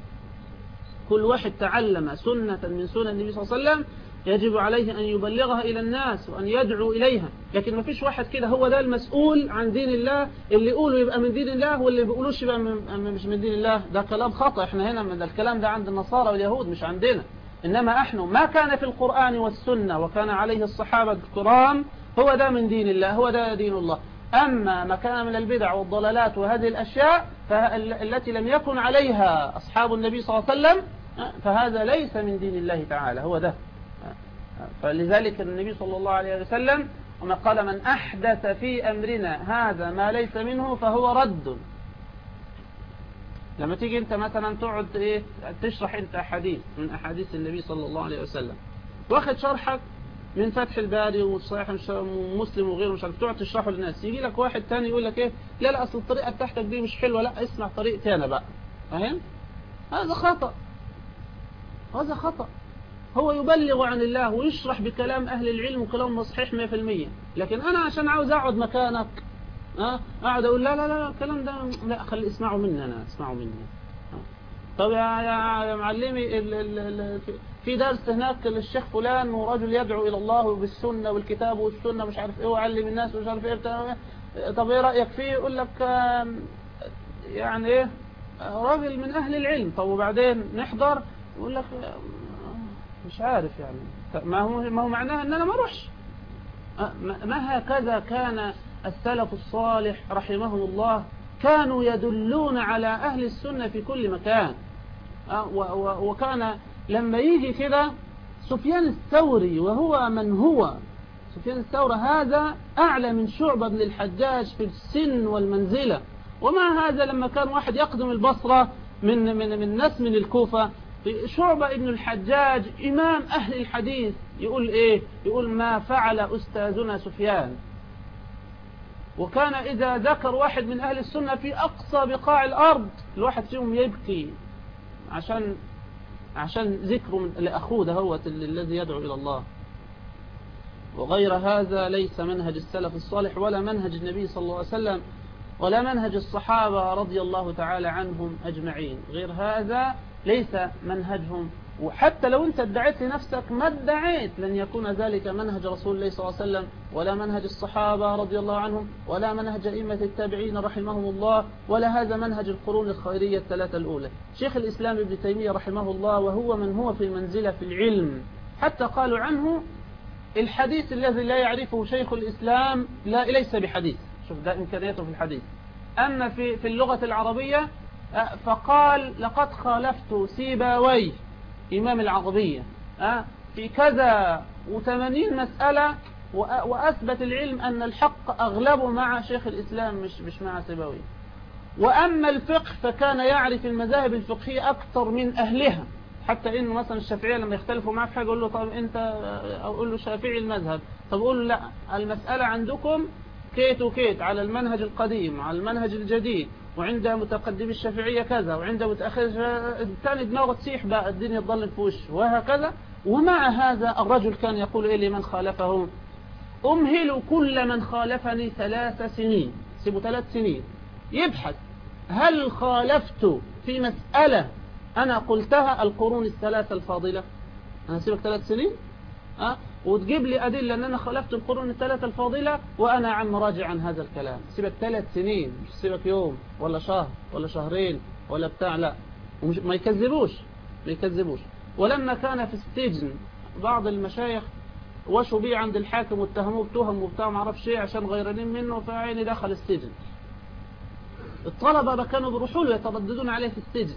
كل واحد تعلم سنة من سنن النبي صلى الله عليه وسلم. يجب عليه أن يبلغها إلى الناس وأن يدعو إليها. لكن ما فيش واحد كده هو ده المسؤول عن دين الله. اللي يقوله يبقى من دين الله واللي بيقولوش يبقى مش من دين الله. ده كلام خطأ. إحنا هنا من الكلام ده عند النصارى واليهود مش عندنا. إنما إحنا ما كان في القرآن والسنة وكان عليه الصحابة الكرام هو ده من دين الله هو ده دين الله. أما ما كان من البدع والضلالات وهذه الأشياء التي لم يكن عليها أصحاب النبي صلى الله عليه وسلم فهذا ليس من دين الله تعالى. هو ده. فلذلك النبي صلى الله عليه وسلم قال من أحدث في أمرنا هذا ما ليس منه فهو رد. لما تيجي أنت مثلا تقعد إيه تشرح أنت حديث من أحاديث النبي صلى الله عليه وسلم. واخد شرحك من فتح الباري وصحيح مسلم وغيره مش عارف تقعد تشرحه للناس. يجي لك واحد تاني يقول لك إيه لا لا أصل الطريقة بتاعتك دي مش حلوة. لا اسمع طريقتي أنا بقى. فاهم؟ هذا خطأ. هذا خطأ. هو يبلغ عن الله ويشرح بكلام أهل العلم وكلام صحيح 100% لكن أنا عشان عاوز أقعد مكانك أه؟ أقعد أقول لا لا لا الكلام ده لا خلي اسمعوا مني أنا اسمعوا مني. طب يا يا, معلمي في درس هناك للشيخ فلان ورجل يدعو إلى الله بالسنة والكتاب والسنة مش عارف إيه وعلم الناس ومش عارف إيه طب إيه رأيك فيه؟ يقول لك يعني إيه راجل من أهل العلم. طب وبعدين نحضر؟ يقول لك مش عارف يعني. ما هو ما هو معناها إن أنا ما اروحش ما هكذا كان السلف الصالح رحمهم الله كانوا يدلون على أهل السنة في كل مكان. وكان لما يجي كده سفيان الثوري وهو من هو. سفيان الثوري هذا أعلى من شعبة بن الحجاج في السن والمنزلة. ومع هذا لما كان واحد يقدم البصرة من من من ناس من الكوفة شعبة ابن الحجاج إمام أهل الحديث يقول إيه؟ يقول ما فعل أستاذنا سفيان. وكان إذا ذكر واحد من أهل السنة في أقصى بقاع الأرض الواحد فيهم يبكي. عشان عشان ذكره لأخوه ده هو الذي يدعو إلى الله. وغير هذا ليس منهج السلف الصالح ولا منهج النبي صلى الله عليه وسلم ولا منهج الصحابة رضي الله تعالى عنهم أجمعين. غير هذا ليس منهجهم. وحتى لو انت ادعيت لنفسك ما ادعيت لن يكون ذلك منهج رسول الله صلى الله عليه وسلم ولا منهج الصحابة رضي الله عنهم ولا منهج أئمة التابعين رحمهم الله ولا هذا منهج القرون الخيرية الثلاثة الأولى. شيخ الإسلام ابن تيمية رحمه الله وهو من هو في منزلة في العلم. حتى قالوا عنه الحديث الذي لا يعرفه شيخ الإسلام لا ليس بحديث. شوف ده إمكانياته في الحديث. أما في في اللغة العربية فقال لقد خالفت سيباوي إمام العربية. في كذا وثمانين مسألة وأثبت العلم أن الحق أغلبه مع شيخ الإسلام مش, مش مع سيباوي. وأما الفقه فكان يعرف المذاهب الفقهية أكثر من أهلها. حتى إنه مثلا الشافعية لما يختلفوا معه في حاجة يقول له طب أنت أقول له شافعي المذهب. طب أقول له لا المسألة عندكم كيت وكيت على المنهج القديم على المنهج الجديد. وعند متقدم الشافعية كذا وعند متأخر الثاني دماغه تسيح بقى الدنيا تضل في وشه وهكذا. ومع هذا الرجل كان يقول إيه لمن خالفه أمهل كل من خالفني ثلاث سنين سيبوا ثلاث سنين. يبحث هل خالفت في مسألة أنا قلتها القرون الثلاثة الفاضلة؟ أنا سيبك ثلاث سنين؟ أه؟ وتجيب لي أدلة أن أنا خلفت القرون الثلاثة الفاضلة وأنا عم راجع عن هذا الكلام. سيبك ثلاث سنين مش سيبك يوم ولا شهر ولا شهرين ولا بتاع لا. ومش ما يكذبوش ما يكذبوش. ولما كان في السجن بعض المشايخ وشوا بيه عند الحاكم واتهموه بتهم وبتاع ما أعرفش إيه عشان غيرانين منه فعيني دخل السجن. الطلبة كانوا بيروحوا له يترددون عليه في السجن.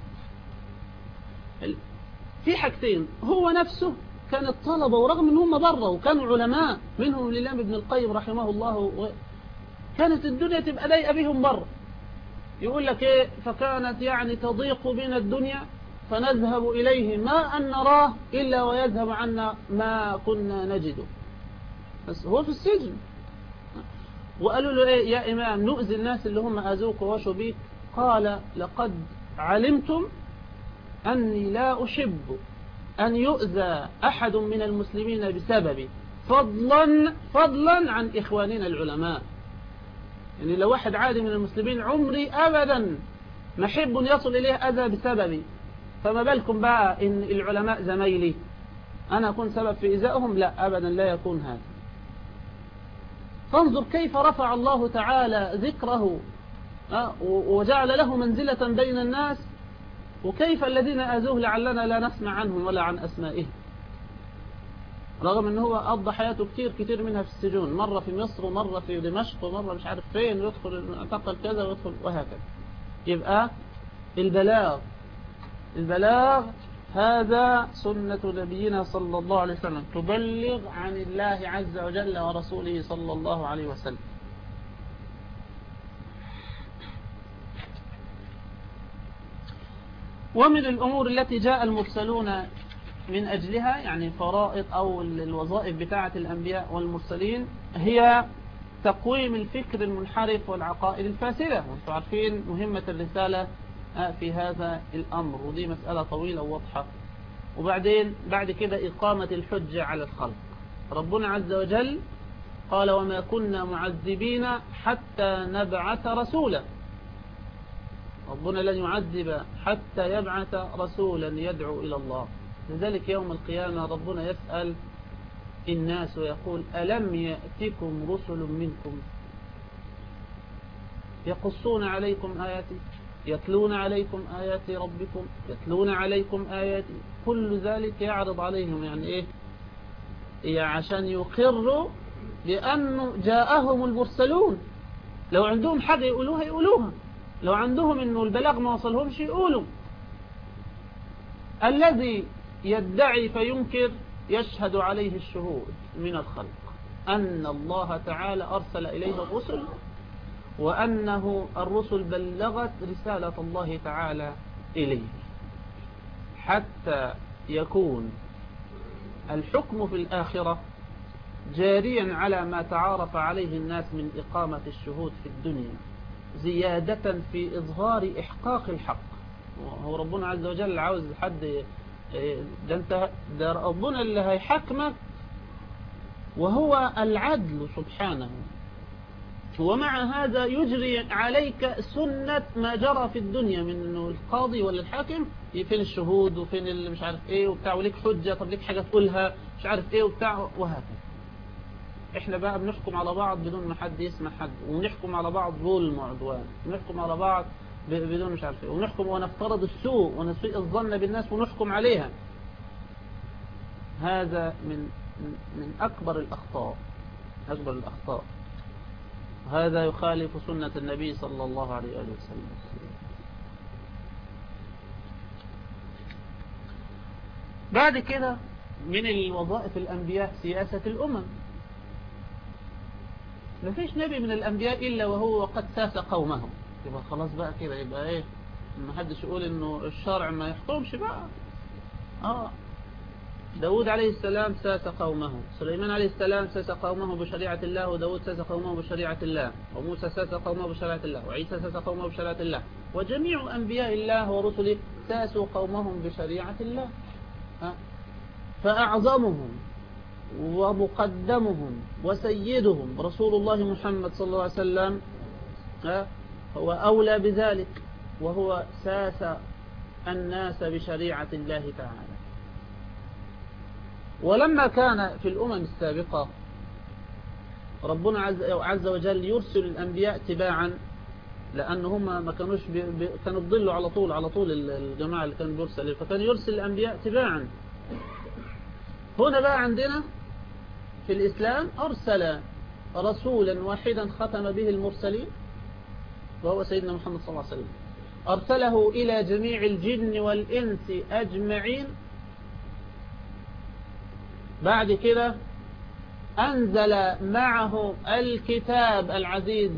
في حاجتين. هو نفسه كان الطلبة ورغم ان هم بره وكانوا علماء منهم الإمام ابن القيم رحمه الله كانت الدنيا تبقى ضيقة بهم بره يقول لك إيه؟ فكانت يعني تضيق بنا الدنيا فنذهب إليه ما أن نراه إلا ويذهب عنا ما كنا نجده. بس هو في السجن. وقالوا له إيه؟ يا إمام نؤذي الناس اللي هم أذوك ووشوا بيك. قال لقد علمتم أني لا أحب أن يؤذى أحد من المسلمين بسببي فضلا فضلا عن إخواننا العلماء. يعني لو واحد عادي من المسلمين عمري أبدا ما يصل إليه أذى بسببي. فما بالكم بقى إن العلماء زميلي أنا أكون سبب في إذائهم؟ لا أبدا لا يكون هذا. فانظر كيف رفع الله تعالى ذكره وجعل له منزلة بين الناس. وكيف الذين آذوه لعلنا لا نسمع عنهم ولا عن أسمائهم؟ رغم ان هو قضى حياته كتير كتير منها في السجون مرة في مصر ومرة في دمشق ومرة مش عارف فين ويدخل اعتقل كذا ويدخل وهكذا. يبقى البلاغ البلاغ هذا سنة نبينا صلى الله عليه وسلم تبلغ عن الله عز وجل ورسوله صلى الله عليه وسلم. ومن الأمور التي جاء المرسلون من أجلها يعني فرائض أو الوظائف بتاعة الأنبياء والمرسلين هي تقويم الفكر المنحرف والعقائد الفاسدة. وأنتم عارفين مهمة الرسالة في هذا الأمر ودي مسألة طويلة وواضحة. وبعدين بعد كده إقامة الحجة على الخلق. ربنا عز وجل قال وما كنا معذبين حتى نبعث رسولا. ربنا لن يعذب حتى يبعث رسولا يدعو إلى الله. لذلك يوم القيامة ربنا يسأل الناس ويقول ألم يأتكم رسل منكم يقصون عليكم آياتي؟ يتلون عليكم آيات ربكم؟ يتلون عليكم آياتي؟ كل ذلك يعرض عليهم يعني إيه؟ يعني عشان يقروا لأنه جاءهم المرسلون. لو عندهم حاجة يقولوها يقولوها. لو عندهم إنه البلاغ ما وصلهمش يقولوا. الذي يدعي فينكر يشهد عليه الشهود من الخلق. أن الله تعالى أرسل إليه الرسل وأنه الرسل بلغت رسالة الله تعالى إليه. حتى يكون الحكم في الآخرة جاريا على ما تعارف عليه الناس من إقامة الشهود في الدنيا. زيادة في إظهار إحقاق الحق. هو ربنا عز وجل عاوز حد ده انت ده ربنا اللي هيحكمك وهو العدل سبحانه. ومع هذا يجري عليك سنة ما جرى في الدنيا من إنه القاضي ولا الحاكم فين الشهود وفين اللي مش عارف إيه وبتاع وليك حجة طب ليك حاجة تقولها مش عارف إيه وبتاع وهكذا. إحنا بقى بنحكم على بعض بدون ما حد يسمع حد ونحكم على بعض ظلم وعدوان ونحكم على بعض بدون مش عارف إيه ونحكم ونفترض السوء ونسيء الظن بالناس ونحكم عليها. هذا من من أكبر الأخطاء أكبر الأخطاء. هذا يخالف سنة النبي صلى الله عليه وسلم. بعد كده من الوظائف الأنبياء سياسة الأمم. ما فيش نبي من الأنبياء إلا وهو قد ساس قومه. يبقى خلاص بقى كده يبقى إيه؟ ما حدش يقول إنه الشرع ما يحكمش بقى. آه. داود عليه السلام ساس قومه. سليمان عليه السلام ساس قومه بشريعة الله وداود ساس قومه بشريعة الله وموسى ساس قومه بشريعة الله وعيسى ساس قومه بشريعة الله. وجميع أنبياء الله ورسله ساسوا قومهم بشريعة الله. ها؟ فأعظمهم. ومقدمهم وسيدهم. رسول الله محمد صلى الله عليه وسلم هو أولى بذلك وهو ساس الناس بشريعة الله تعالى. ولما كان في الأمم السابقة ربنا عز وجل يرسل الأنبياء تباعا لأن هم ما كانوش بي بي كانوا بيضلوا على طول على طول الجماعة اللي كانوا بيرسل فكان يرسل الأنبياء تباعا هنا بقى عندنا في الإسلام أرسل رسولا واحدا ختم به المرسلين وهو سيدنا محمد صلى الله عليه وسلم. أرسله إلى جميع الجن والإنس أجمعين. بعد كده أنزل معه الكتاب العزيز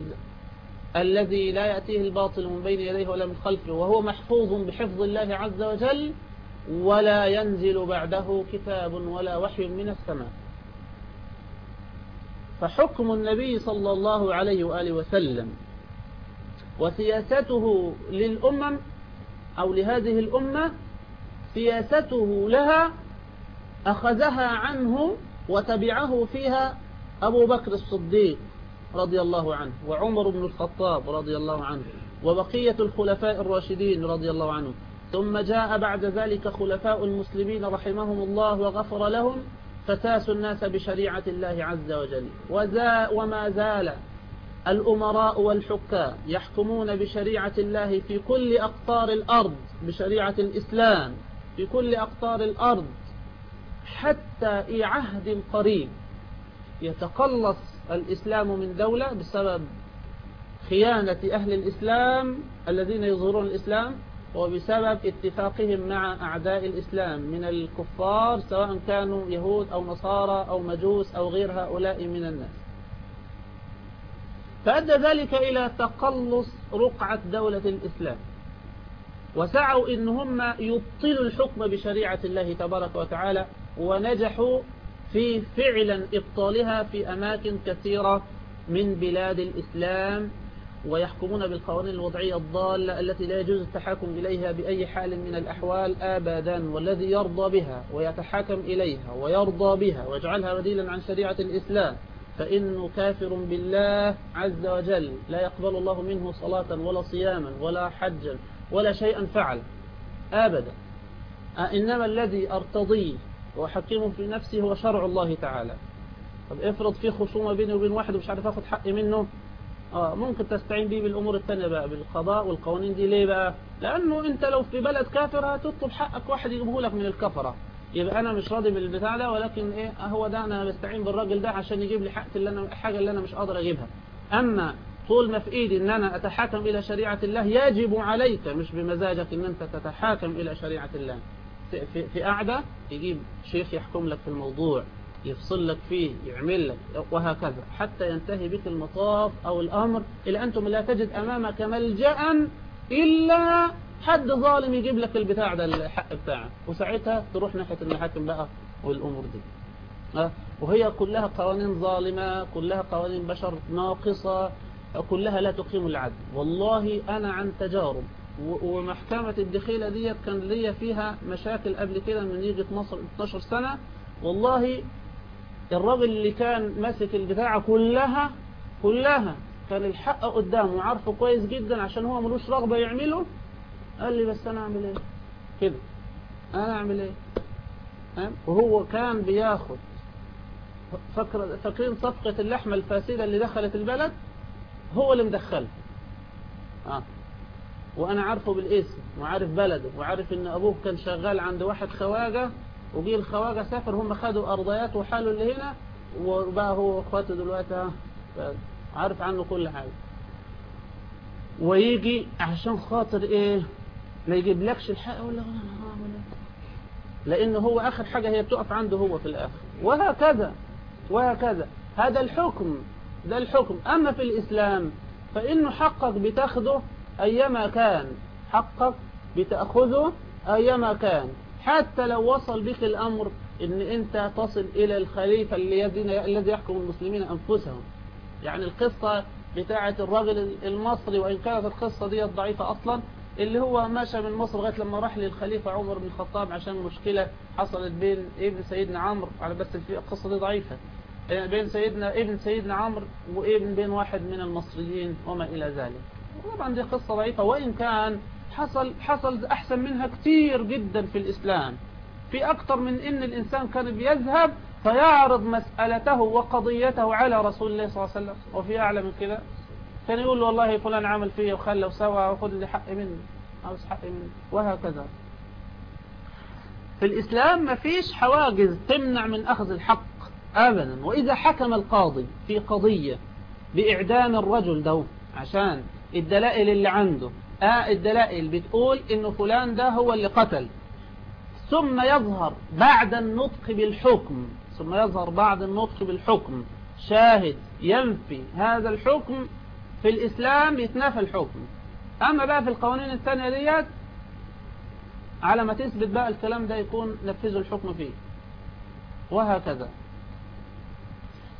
الذي لا يأتيه الباطل من بين يديه ولا من خلفه وهو محفوظ بحفظ الله عز وجل ولا ينزل بعده كتاب ولا وحي من السماء. فحكم النبي صلى الله عليه وآله وسلم وسياسته للأمم أو لهذه الأمة سياسته لها أخذها عنه وتبعه فيها أبو بكر الصديق رضي الله عنه وعمر بن الخطاب رضي الله عنه وبقية الخلفاء الراشدين رضي الله عنهم. ثم جاء بعد ذلك خلفاء المسلمين رحمهم الله وغفر لهم فساسوا الناس بشريعة الله عز وجل. وزا وما زال الأمراء والحكام يحكمون بشريعة الله في كل أقطار الأرض بشريعة الإسلام في كل أقطار الأرض حتى في عهد قريب يتقلص الإسلام من دولة بسبب خيانة أهل الإسلام الذين يظهرون الإسلام. وبسبب اتفاقهم مع أعداء الإسلام من الكفار سواء كانوا يهود أو نصارى أو مجوس أو غير هؤلاء من الناس. فأدى ذلك إلى تقلص رقعة دولة الإسلام. وسعوا إن هم يبطلوا الحكم بشريعة الله تبارك وتعالى ونجحوا في فعلا إبطالها في أماكن كثيرة من بلاد الإسلام. ويحكمون بالقوانين الوضعية الضالة التي لا يجوز التحاكم إليها بأي حال من الأحوال أبدا والذي يرضى بها ويتحاكم إليها ويرضى بها ويجعلها بديلا عن شريعة الإسلام. فإنه كافر بالله عز وجل لا يقبل الله منه صلاة ولا صياما ولا حجا ولا شيئا فعل أبدا. إنما الذي أرتضيه وأحكمه في نفسي هو شرع الله تعالى. طب افرض في خصومة بيني وبين واحد ومش عارف آخد حقي منه آه ممكن تستعين بيه بالأمور التانية بقى بالقضاء والقوانين دي. ليه بقى؟ لأنه أنت لو في بلد كافر هتطلب حقك واحد يجيبه لك من الكفرة. يبقى أنا مش راضي بالبتاع ده ولكن إيه هو ده أنا بستعين بالراجل ده عشان يجيب لي حق اللي أنا الحاجة اللي أنا مش قادر أجيبها. أما طول ما في إيدي إن أنا أتحاكم إلى شريعة الله يجب عليك مش بمزاجك إن أنت تتحاكم إلى شريعة الله. في, قعدة يجيب شيخ يحكم لك في الموضوع. يفصل لك فيه يعمل لك وهكذا. حتى ينتهي بك المطاف أو الأمر إلى أنتم لا تجد أمامك ملجأ إلا حد ظالم يجيب لك البتاع ده الحق بتاعك. وساعتها تروح ناحية المحاكم بقى والأمور دي. وهي كلها قوانين ظالمة كلها قوانين بشر ناقصة كلها لا تقيم العدل. والله أنا عن تجارب ومحكمة الدخيلة ديت كان ليا فيها مشاكل قبل كده من يجي مصر 12 سنة. والله الراجل اللي كان ماسك البتاعة كلها كلها كان الحق قدامه وعارفه كويس جدا عشان هو ملوش رغبة يعمله. قال لي بس أنا أعمل إيه؟ كده. أنا أعمل إيه؟ وهو كان بياخد فكر فاكرين صفقة اللحمة الفاسدة اللي دخلت البلد هو اللي مدخلها. آه. وأنا عارفه بالاسم وعارف بلده وعارف إن أبوه كان شغال عند واحد خواجة وجي الخواجة سافر هم خدوا أرضيات وحالوا اللي هنا وبقى هو واخواته دلوقتي عارف عنه كل حاجة. ويجي عشان خاطر إيه؟ ما يجيبلكش الحق ولا لأن هو آخر حاجة هي بتقف عنده هو في الآخر. وهكذا وهكذا. هذا الحكم ده الحكم. أما في الإسلام فانه حقك بتاخده أيما كان. حقك بتأخذه أيما كان. حتى لو وصل بك الأمر إن أنت تصل إلى الخليفة الذي يحكم المسلمين أنفسهم. يعني القصة بتاعة الراجل المصري وإن كانت القصة دي ضعيفة أصلا اللي هو ماشى من مصر لغاية لما راح للخليفة عمر بن الخطاب عشان مشكلة حصلت بين ابن سيدنا عمرو على بس القصة دي ضعيفة. بين سيدنا ابن سيدنا عمرو وابن بين واحد من المصريين وما إلى ذلك. طبعا دي قصة ضعيفة وإن كان حصل حصل أحسن منها كتير جدا في الإسلام. في أكثر من إن الإنسان كان بيذهب فيعرض مسألته وقضيته على رسول الله صلى الله عليه وسلم. وفي أعلى من كده. كان يقول له والله فلان عمل فيه وخلى وسوى وخذ لي حقي مني. عاوز حقي مني. وهكذا. في الإسلام ما فيش حواجز تمنع من أخذ الحق أبدا. وإذا حكم القاضي في قضية بإعدام الرجل ده عشان الدلائل اللي عنده آه الدلائل بتقول إنه فلان ده هو اللي قتل. ثم يظهر بعد النطق بالحكم ثم يظهر بعد النطق بالحكم. شاهد ينفي هذا الحكم في الإسلام يتنافى الحكم. أما بقى في القوانين الثانية ديت على ما تثبت بقى الكلام ده يكون نفذوا الحكم فيه. وهكذا.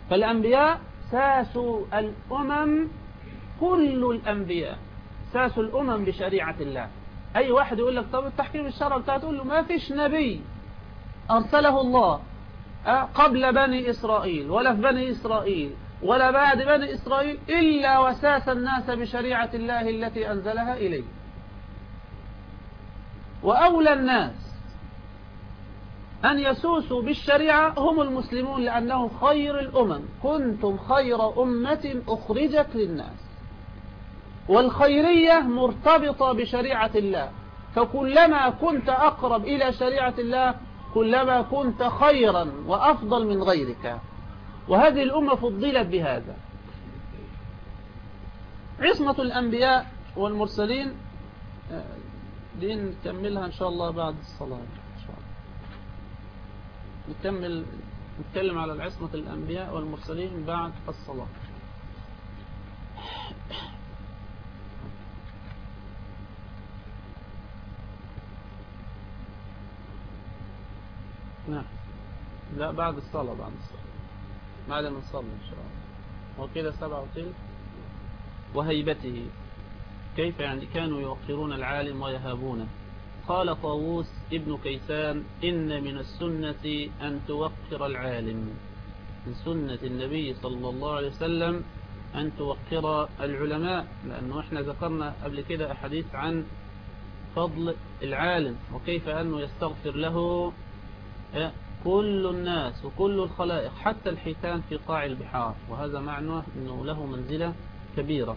فالأنبياء ساسوا الأمم كل الأنبياء. ساسوا الأمم بشريعة الله. أي واحد يقول لك طب التحكيم الشرعي بتاعه تقول له ما فيش نبي أرسله الله قبل بني إسرائيل ولا في بني إسرائيل ولا بعد بني إسرائيل إلا وساس الناس بشريعة الله التي أنزلها إليه. وأولى الناس أن يسوسوا بالشريعة هم المسلمون لأنهم خير الأمم. كنتم خير أمة أخرجت للناس. والخيرية مرتبطة بشريعة الله. فكلما كنت أقرب إلى شريعة الله كلما كنت خيرا وأفضل من غيرك. وهذه الأمة فضلت بهذا. عصمة الأنبياء والمرسلين دي نكملها إن شاء الله بعد الصلاة. إن شاء الله. نكمل نتكلم على العصمة الأنبياء والمرسلين بعد الصلاة. نعم. لا بعد الصلاة بعد الصلاة. بعد ما نصلي إن شاء الله. وكده سبعة وتلك وهيبته. كيف يعني كانوا يوقرون العالم ويهابونه؟ قال طاووس ابن كيسان إن من السنة أن توقر العالم. من سنة النبي صلى الله عليه وسلم أن توقر العلماء. لأنه إحنا ذكرنا قبل كده أحاديث عن فضل العالم وكيف أنه يستغفر له كل الناس وكل الخلائق حتى الحيتان في قاع البحار. وهذا معنى أنه له منزلة كبيرة.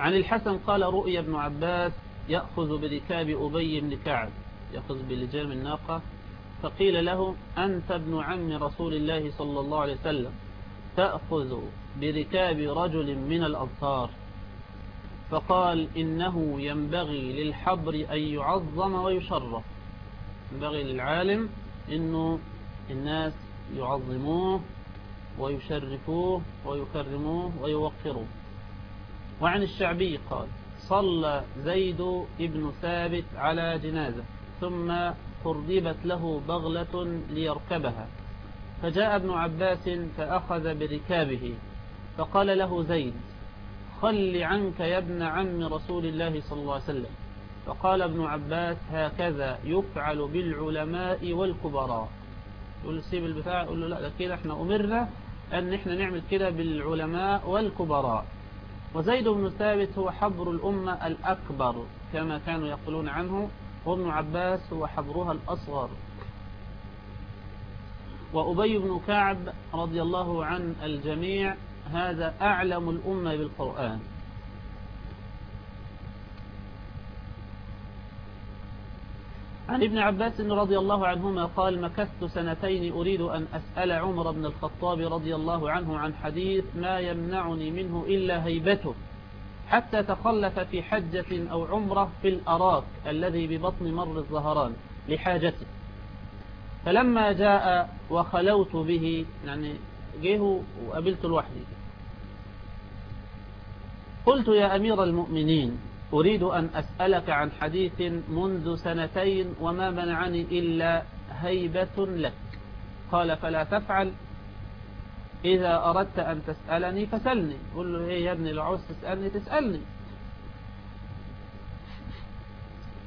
عن الحسن قال رؤيا ابن عباس يأخذ بركاب أبي بن كعب. يأخذ بلجام الناقة. فقيل له أنت ابن عم رسول الله صلى الله عليه وسلم تأخذ بركاب رجل من الأنصار. فقال إنه ينبغي للحبر أن يعظم ويشرف. ينبغي للعالم أنه الناس يعظموه ويشرفوه ويكرموه ويوقروه. وعن الشعبي قال صلى زيد ابن ثابت على جنازة ثم قربت له بغلة ليركبها. فجاء ابن عباس فأخذ بركابه فقال له زيد خل عنك يا ابن عم رسول الله صلى الله عليه وسلم فقال ابن عباس هكذا يفعل بالعلماء والكبراء. يقول له سيب البتاع يقول له لا ده كده إحنا أمرنا أن إحنا نعمل كده بالعلماء والكبراء. وزيد بن ثابت هو حبر الأمة الأكبر كما كانوا يقولون عنه وابن عباس هو حبرها الأصغر. وأبي بن كعب رضي الله عن الجميع هذا أعلم الأمة بالقرآن. عن ابن عباس رضي الله عنهما قال مكثت سنتين أريد أن أسأل عمر بن الخطاب رضي الله عنه عن حديث ما يمنعني منه إلا هيبته حتى تخلف في حجة أو عمرة في الأراك الذي ببطن مر الظهران لحاجته. فلما جاء وخلوت به يعني جه وقابلت لوحدي. قلت يا أمير المؤمنين أريد أن أسألك عن حديث منذ سنتين وما منعني إلا هيبة لك. قال فلا تفعل إذا أردت أن تسألني فسلني. قل له إيه يا ابني لو تسألني تسألني.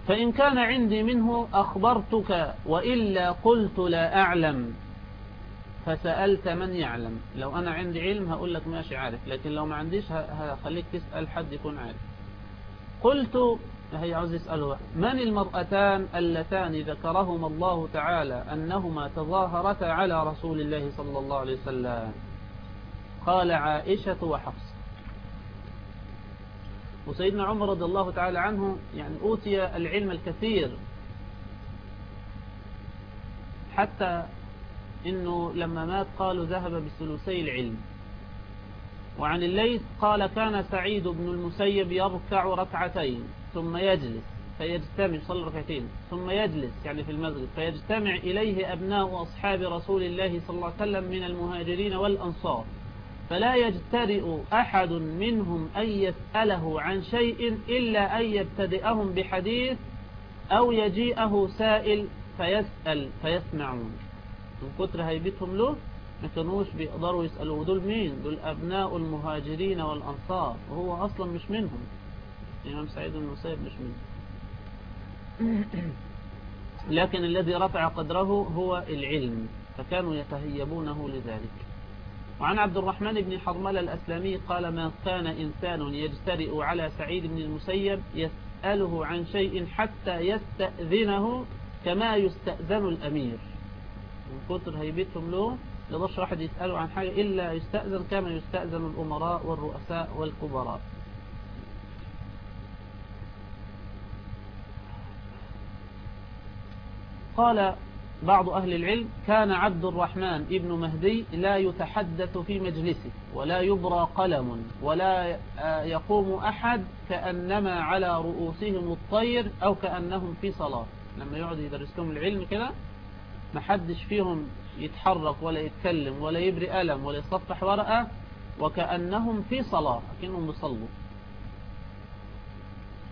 فإن كان عندي منه أخبرتك وإلا قلت لا أعلم. فسألت من يعلم. لو أنا عندي علم هقول لك ماشي عارف. لكن لو ما عنديش هخليك تسأل حد يكون عارف. قلت هي عاوز يسأله من المرأتان اللتان ذكرهما الله تعالى أنهما تظاهرتا على رسول الله صلى الله عليه وسلم؟ قال عائشة وحفصة. وسيدنا عمر رضي الله تعالى عنه يعني أوتي العلم الكثير حتى إنه لما مات قالوا ذهب بثلثي العلم. وعن الليث قال كان سعيد بن المسيب يركع ركعتين ثم يجلس فيجتمع صلى ركعتين ثم يجلس يعني في المسجد فيجتمع إليه أبناء أصحاب رسول الله صلى الله عليه وسلم من المهاجرين والأنصار فلا يجترئ أحد منهم أن يسأله عن شيء إلا أن يبتدئهم بحديث أو يجيئه سائل فيسأل فيسمعون. من كتر هيبتهم له ما كانوش بيقدروا يسألوا دول مين؟ دول أبناء المهاجرين والأنصار. وهو أصلا مش منهم. الإمام سعيد بن المسيب مش منهم. لكن الذي رفع قدره هو العلم. فكانوا يتهيبونه لذلك. وعن عبد الرحمن بن حرملة الأسلامي قال ما كان إنسان يجترئ على سعيد بن المسيب يسأله عن شيء حتى يستأذنه كما يستأذن الأمير. من كتر هيبتهم له لضش واحد يسأله عن حاجة إلا يستأذن كما يستأذن الأمراء والرؤساء والكبراء. قال بعض أهل العلم كان عبد الرحمن ابن مهدي لا يتحدث في مجلسه ولا يبرى قلم ولا يقوم أحد كأنما على رؤوسهم الطير أو كأنهم في صلاة. لما يقعد يدرس لهم العلم كده محدش فيهم يتحرك ولا يتكلم ولا يبري قلم ولا يصفح ورقة وكأنهم في صلاة كأنهم بيصلوا.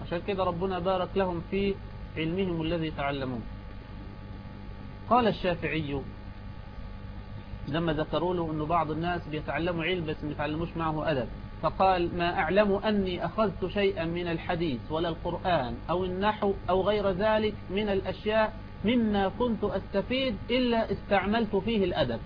عشان كده ربنا بارك لهم في علمهم الذي تعلموه. قال الشافعي لما ذكروا له أن بعض الناس بيتعلموا علم بس ما يتعلموش معه أدب فقال ما أعلم أني أخذت شيئا من الحديث ولا القرآن أو النحو أو غير ذلك من الأشياء مما كنت أستفيد إلا استعملت فيه الأدب.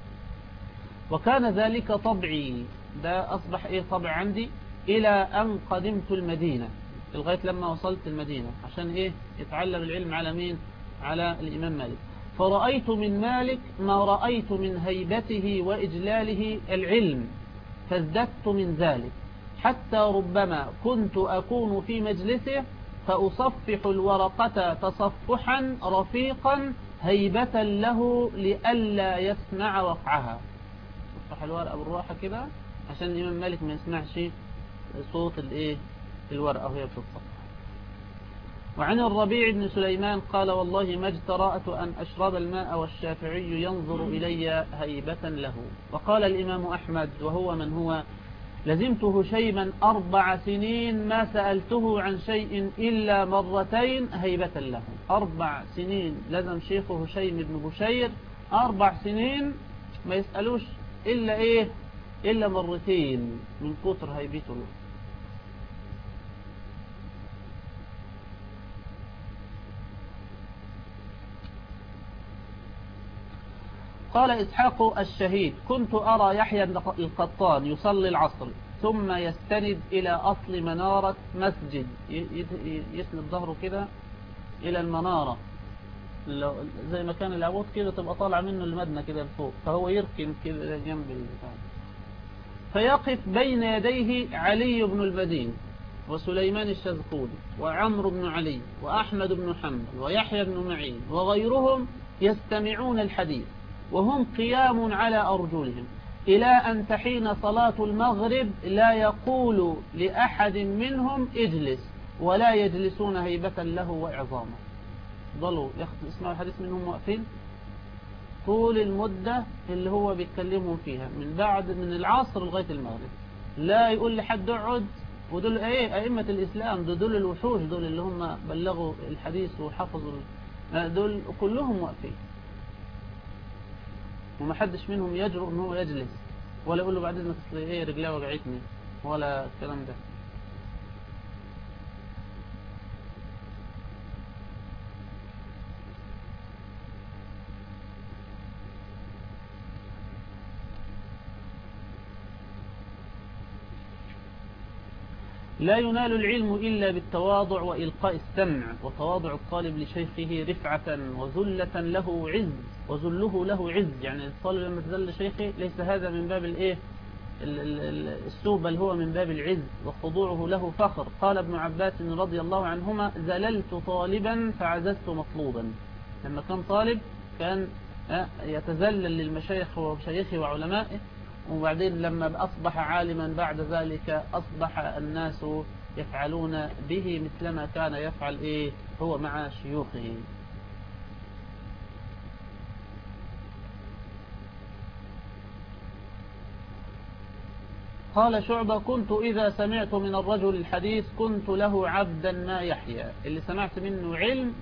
وكان ذلك طبعي. ده أصبح إيه طبع عندي؟ إلى أن قدمت المدينة. لغاية لما وصلت المدينة. عشان إيه؟ يتعلم العلم على مين؟ على الإمام مالك. فرأيت من مالك ما رأيت من هيبته وإجلاله العلم. فازددت من ذلك. حتى ربما كنت أكون في مجلسه فأصفح الورقة تصفحا رفيقا هيبة له لئلا يسمع وقعها صفح الورقة بالراحة كده عشان الإمام مالك ما يسمعش صوت الإيه؟ الورقة وهي بتتصفح. وعن الربيع بن سليمان قال والله ما اجترأت أن أشرب الماء والشافعي ينظر إلي هيبة له. وقال الإمام أحمد وهو من هو لزمته شيبا أربع سنين ما سألته عن شيء إلا مرتين هيبة له. أربع سنين لزم شيخه هشيم بن بشير. أربع سنين ما يسألوش إلا إيه؟ إلا مرتين من كتر هيبته له. قال إسحاق الشهيد كنت أرى يحيى القطان يصلي العصر ثم يستند إلى أصل منارة مسجد. يسند ظهره كده إلى المنارة. زي ما كان العمود كده تبقى طالع منه المدنة كده لفوق فهو يركن كده جنب البتاع فيقف بين يديه علي بن المدين وسليمان الشذقوني وعمرو بن علي وأحمد بن حنبل ويحيى بن معين وغيرهم يستمعون الحديث. وهم قيام على أرجلهم. إلى أن تحين صلاة المغرب لا يقول لأحد منهم اجلس ولا يجلسون هيبة له وإعظاما ضلوا اسمعوا الحديث منهم واقفين طول المدة اللي هو بيتكلمهم فيها من بعد من العصر لغاية المغرب. لا يقول لحد اقعد ودول إيه أئمة الإسلام دول, دول الوحوش دول اللي هم بلغوا الحديث وحفظوا دول كلهم واقفين وما حدش منهم يجرؤ إن هو يجلس ولا يقول له بعد اذنك إيه رجليه وجعتني ولا الكلام ده. لا ينال العلم إلا بالتواضع وإلقاء السمع وتواضع الطالب لشيخه رفعة وذلة له عز وذله له عز. يعني الطالب لما تذل شيخه ليس هذا من باب الإيه؟ السوء بل هو من باب العز وخضوعه له فخر. قال ابن عباس رضي الله عنهما زللت طالبا فعززت مطلوبا. لما كان طالب كان يتذلل للمشايخ ومشايخه وعلمائه وبعدين لما أصبح عالما بعد ذلك أصبح الناس يفعلون به مثلما كان يفعل إيه؟ هو مع شيوخه. قال شعبة كنت إذا سمعت من الرجل الحديث كنت له عبدا ما يحيى اللي سمعت منه علم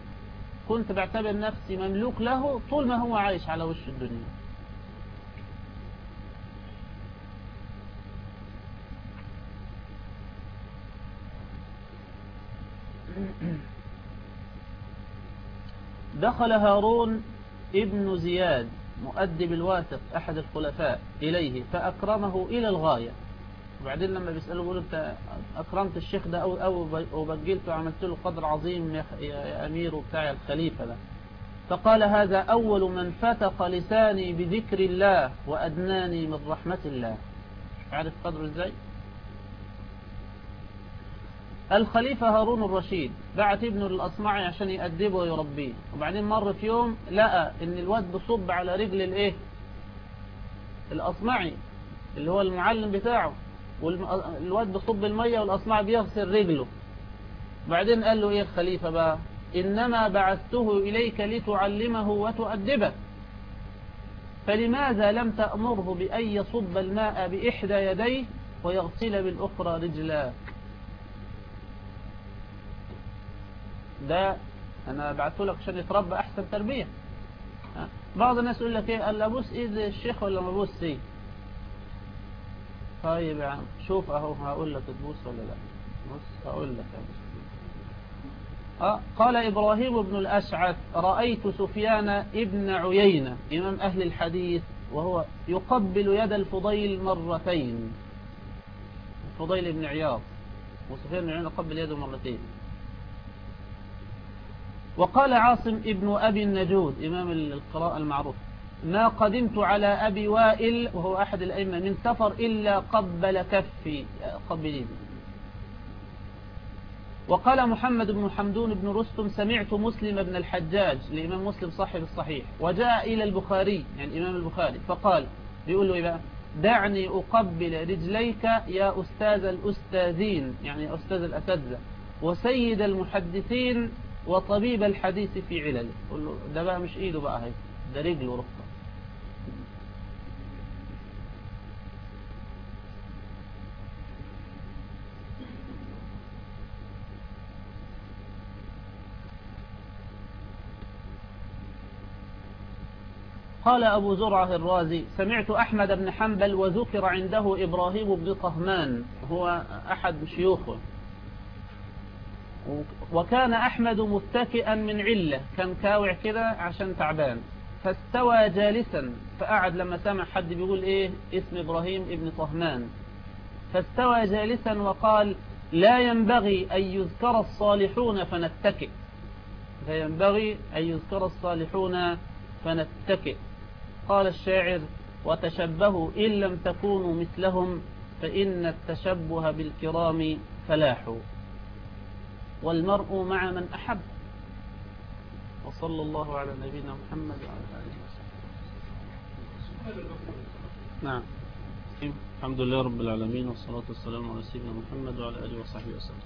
كنت بعتبر نفسي مملوك له طول ما هو عايش على وش الدنيا. دخل هارون ابن زياد مؤدب الواثق أحد الخلفاء إليه فأكرمه إلى الغاية. وبعدين لما بيسأله بيقول أنت أكرمت الشيخ ده أو, أو بجلته وعملت له قدر عظيم يا أمير وبتاع الخليفة ده. فقال هذا أول من فتق لساني بذكر الله وأدناني من رحمة الله. عارف قدره إزاي؟ الخليفة هارون الرشيد بعت ابنه للأصمعي عشان يأدبه ويربيه. وبعدين مر في يوم لقى إن الواد بصب على رجل الإيه؟ الأصمعي اللي هو المعلم بتاعه. والواد بصب المية والأصمعي بيغسل رجله. بعدين قال له إيه الخليفة بقى؟ إنما بعثته إليك لتعلمه وتؤدبه. فلماذا لم تأمره بأن يصب الماء بإحدى يديه ويغسل بالأخرى رجلاك ده أنا بعثه لك عشان يتربى أحسن تربية. بعض الناس يقول لك إيه قال أبوس إيد الشيخ ولا ما أبوس إيه؟ طيب عم شوف أهو هقول لك تبوس ولا لأ. بص هقول لك. آه قال إبراهيم بن الأشعث رأيت سفيان ابن عيينة إمام أهل الحديث وهو يقبل يد الفضيل مرتين. الفضيل بن عياض وسفيان بن عيينة قبل يده مرتين. وقال عاصم ابن أبي النجود إمام القراءة المعروف ما قدمت على أبي وائل وهو أحد الأئمة من سفر إلا قبل كفي قبل وقال محمد بن حمدون بن رستم سمعت مسلم بن الحجاج الإمام مسلم صاحب الصحيح وجاء إلى البخاري يعني الإمام البخاري فقال بيقول له إيه بقى؟ دعني أقبل رجليك يا أستاذ الأستاذين يعني أستاذ الأساتذة وسيد المحدثين وطبيب الحديث في علله قل له ده بقى مش إيده بقى هي ده رجله رفضه قال أبو زرعة الرازي سمعت أحمد بن حنبل وذكر عنده إبراهيم بن طهمان هو أحد شيوخه. وكان أحمد متكئا من علة كان كاوع كده عشان تعبان. فاستوى جالسا فقعد لما سمع حد بيقول إيه اسم إبراهيم ابن طهمان. فاستوى جالسا وقال لا ينبغي أن يذكر الصالحون فنتكئ. لا ينبغي أن يذكر الصالحون فنتكئ. قال الشاعر وتشبهوا إن لم تكونوا مثلهم فإن التشبه بالكرام فلاح والمرء مع من أحب. وصلى الله على نبينا محمد وعلى آله وسلم. نعم. الحمد لله رب العالمين والصلاة والسلام على سيدنا محمد وعلى آله وصحبه وسلم.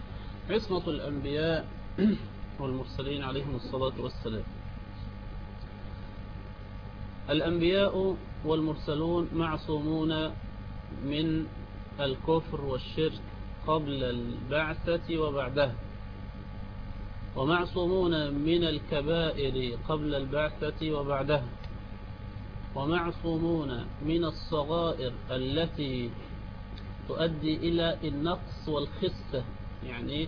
عصمة الأنبياء والمرسلين عليهم الصلاة والسلام. الأنبياء والمرسلون معصومون من الكفر والشرك قبل البعثة وبعدها. ومعصومون من الكبائر قبل البعثة وبعدها. ومعصومون من الصغائر التي تؤدي إلى النقص والخسة يعني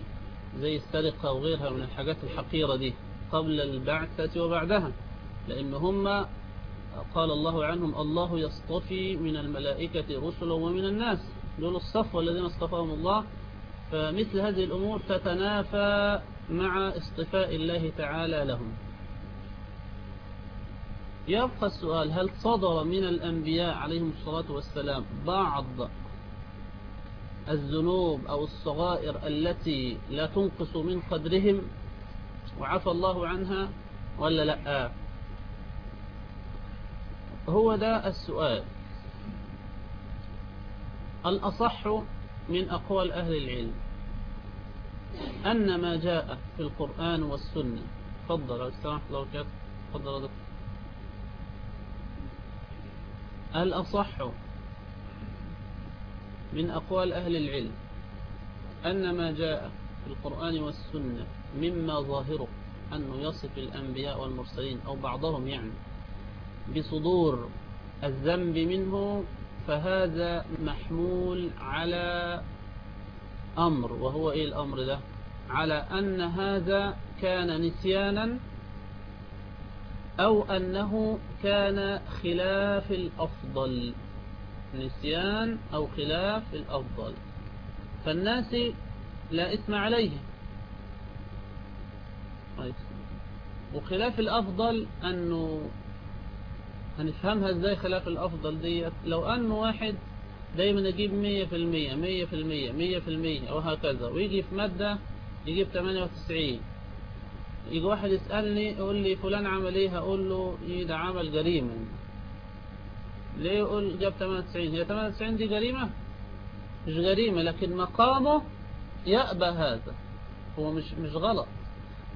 زي السرقة وغيرها من الحاجات الحقيرة دي قبل البعثة وبعدها. لأن هم قال الله عنهم الله يصطفي من الملائكة رسلا ومن الناس. دول الصفوة الذين اصطفاهم الله فمثل هذه الأمور تتنافى مع اصطفاء الله تعالى لهم. يبقى السؤال هل صدر من الأنبياء عليهم الصلاة والسلام بعض الذنوب أو الصغائر التي لا تنقص من قدرهم وعفى الله عنها ولا لأ؟ هو ده السؤال. الأصح من أقوال أهل العلم. أن ما جاء في القرآن والسنة. تفضل السلام الله وبركاته تفضل دكتور. الأصح من أقوال أهل العلم أن ما جاء في القرآن والسنة مما ظاهره أنه يصف الأنبياء والمرسلين أو بعضهم يعني بصدور الذنب منه فهذا محمول على أمر وهو إيه الأمر ده؟ على أن هذا كان نسيانا أو أنه كان خلاف الأفضل. نسيان أو خلاف الأفضل. فالناس لا إثم عليه. وخلاف الأفضل أنه هنفهمها إزاي خلاف الأفضل ديت؟ لو أن واحد دايما يجيب مية في المية مية في المية مية في المية وهكذا ويجي في مادة يجيب تمانية وتسعين. يجي واحد يسألني يقول لي فلان عمل إيه؟ هقول له إيه ده عمل جريمة. ليه يقول جاب 98 هي 98 دي جريمة؟ مش جريمة لكن مقامه يأبى هذا. هو مش مش غلط.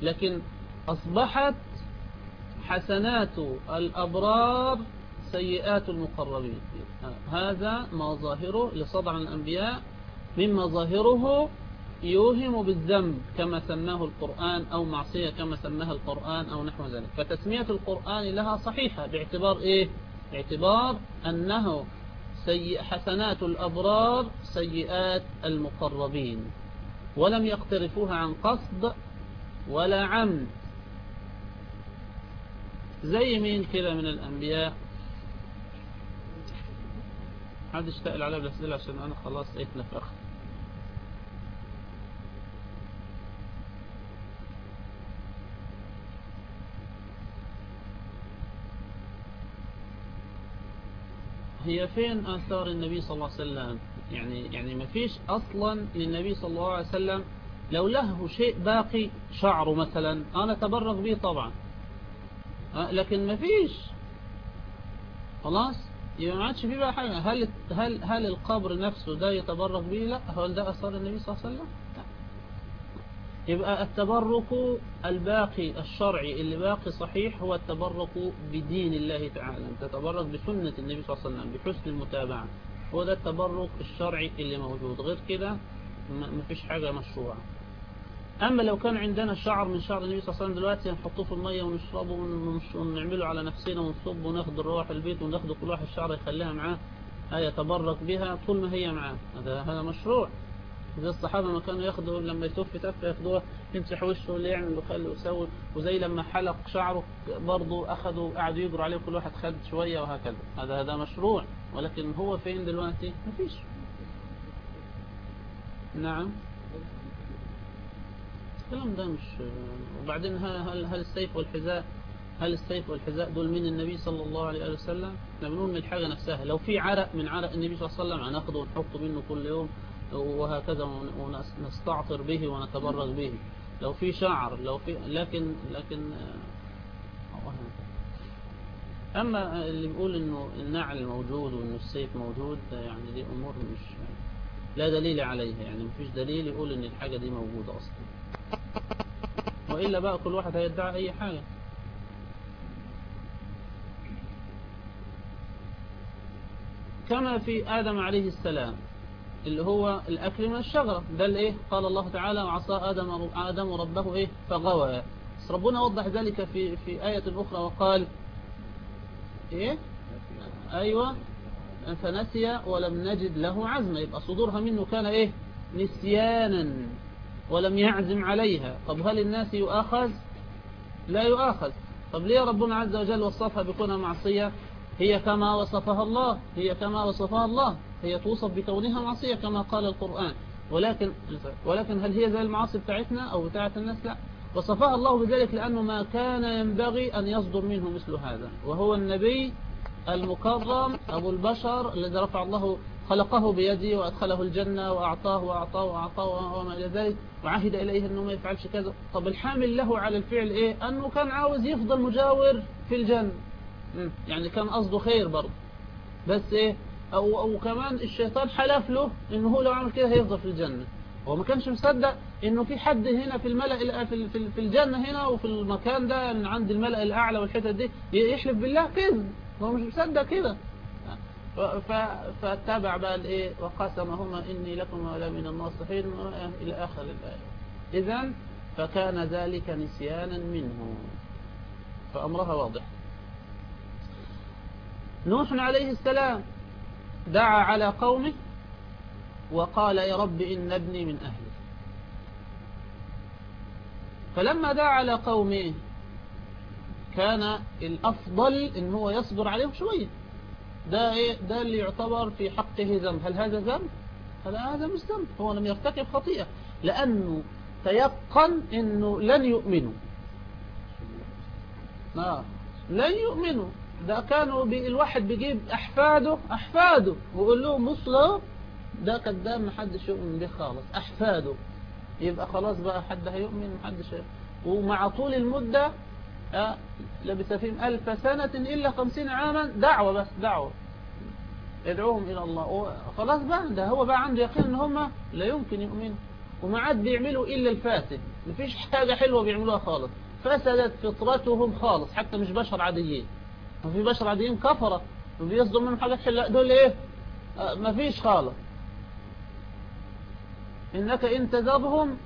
لكن أصبحت حسنات الأبرار سيئات المقربين. هذا ما ظاهره لصدع الأنبياء مما ظاهره يوهم بالذنب كما سماه القرآن أو معصية كما سماها القرآن أو نحو ذلك. فتسمية القرآن لها صحيحة باعتبار إيه؟ باعتبار أنه سيء حسنات الأبرار سيئات المقربين. ولم يقترفوها عن قصد ولا عمد. زي مين كده من الأنبياء؟ حد يشتغل عليها بالأسئلة عشان أنا خلاص اتنفخت هي فين آثار النبي صلى الله عليه وسلم؟ يعني يعني ما فيش أصلا للنبي صلى الله عليه وسلم لو له شيء باقي شعره مثلا أنا تبرك به طبعا. لكن ما فيش. خلاص؟ يبقى ما عادش فيه بقى حاجة. هل هل هل القبر نفسه ده يتبرك به لا. هل ده أثار النبي صلى الله عليه وسلم؟ يبقى التبرك الباقي الشرعي اللي باقي صحيح هو التبرك بدين الله تعالى. تتبرك بسنة النبي صلى الله عليه وسلم بحسن المتابعة. هو ده التبرك الشرعي اللي موجود. غير كده ما فيش حاجة مشروعة. أما لو كان عندنا شعر من شعر النبي صلى الله عليه وسلم دلوقتي نحطوه في المية ونشربه ونعمله على نفسنا ونصب وناخد نروح البيت وناخد كل واحد شعر يخليها معاه يتبرك بها طول ما هي معاه. هذا هذا مشروع. زي الصحابة ما كانوا ياخدوا لما يتوف تفة ياخدوها يمسح وشه اللي يعمل وخلي ويسوي. وزي لما حلق شعره برضه أخذوا قعدوا يجروا عليه كل واحد خد شوية وهكذا. هذا هذا مشروع. ولكن هو فين دلوقتي؟ مفيش نعم. الكلام ده مش وبعدين هل هل السيف والحذاء هل السيف والحذاء دول من النبي صلى الله عليه وسلم؟ إحنا بنقول من الحاجة نفسها. لو في عرق من عرق النبي صلى الله عليه وسلم هناخده ونحطه منه كل يوم وهكذا ونستعطر به ونتبرك به. لو في شعر لو في لكن لكن أما اللي بيقول إنه النعل موجود وإنه السيف موجود يعني دي أمور مش لا دليل عليها. يعني مفيش دليل يقول إن الحاجة دي موجودة أصلا. وإلا بقى كل واحد هيدعي أي حاجة. كما في آدم عليه السلام اللي هو الأكل من الشجرة. ده الايه قال الله تعالى وعصى آدم, آدم ربه إيه؟ فغوى. ربنا وضح ذلك في, في آية أخرى وقال إيه؟ أيوة. فنسي ولم نجد له عزما. يبقى صدورها منه كان إيه؟ نسيانا. ولم يعزم عليها. طب هل الناس يؤاخذ؟ لا يؤاخذ. طب ليه ربنا عز وجل وصفها بكونها معصية؟ هي كما وصفها الله هي كما وصفها الله. هي توصف بكونها معصية كما قال القرآن. ولكن ولكن هل هي زي المعاصي بتاعتنا أو بتاعت الناس؟ لا. وصفها الله بذلك لأنه ما كان ينبغي أن يصدر منه مثل هذا. وهو النبي المكرم أبو البشر الذي رفع الله خلقه بيده وأدخله الجنة وأعطاه وأعطاه وأعطاه وما إلى ذلك وعهد إليه أنه ما يفعلش كذا. طب الحامل له على الفعل إيه؟ أنه كان عاوز يفضل مجاور في الجنة. يعني كان قصده خير برضه. بس إيه؟ أو, أو كمان الشيطان حلف له إنه هو لو عمل كده هيفضل في الجنة. هو ما كانش مصدق إنه في حد هنا في الملأ في في الجنة هنا وفي المكان ده من عند الملأ الأعلى والحتت دي يحلف بالله كذب. هو مش مصدق كده. فاتبع بقى الإيه؟ وقسمهما إني لكم ولا من الناصحين إلى آخر الآية. اذا فكان ذلك نسيانا منه. فأمرها واضح. نوح عليه السلام دعا على قومه وقال يا رب إن ابني من أهلي. فلما دعا على قومه كان الأفضل إن هو يصبر عليهم شوية. ده, إيه؟ ده اللي يعتبر في حقه ذنب. هل هذا ذنب؟ هذا هذا مش ذنب؟ هو لم يرتكب خطيئة. لأنه تيقن أنه لن يؤمنوا. آه لن يؤمنوا. ده كانوا الواحد بيجيب أحفاده أحفاده. ويقول لهم بصوا ده كذاب محدش يؤمن به خالص. أحفاده. يبقى خلاص بقى حد هيؤمن محدش ومع طول المدة لبث فيهم ألف سنة إلا خمسين عاما دعوة بس دعوة. ادعوهم إلى الله. خلاص بقى ده هو بقى عنده يقين إن هم لا يمكن يؤمنوا. وما عاد بيعملوا إلا الفاسد. مفيش حاجة حلوة بيعملوها خالص. فسدت فطرتهم خالص. حتى مش بشر عاديين. وفي بشر عاديين كفرة. وبيصدر منهم حاجات حلوة. دول إيه؟ آه، مفيش خالص. إنك إن تذرهم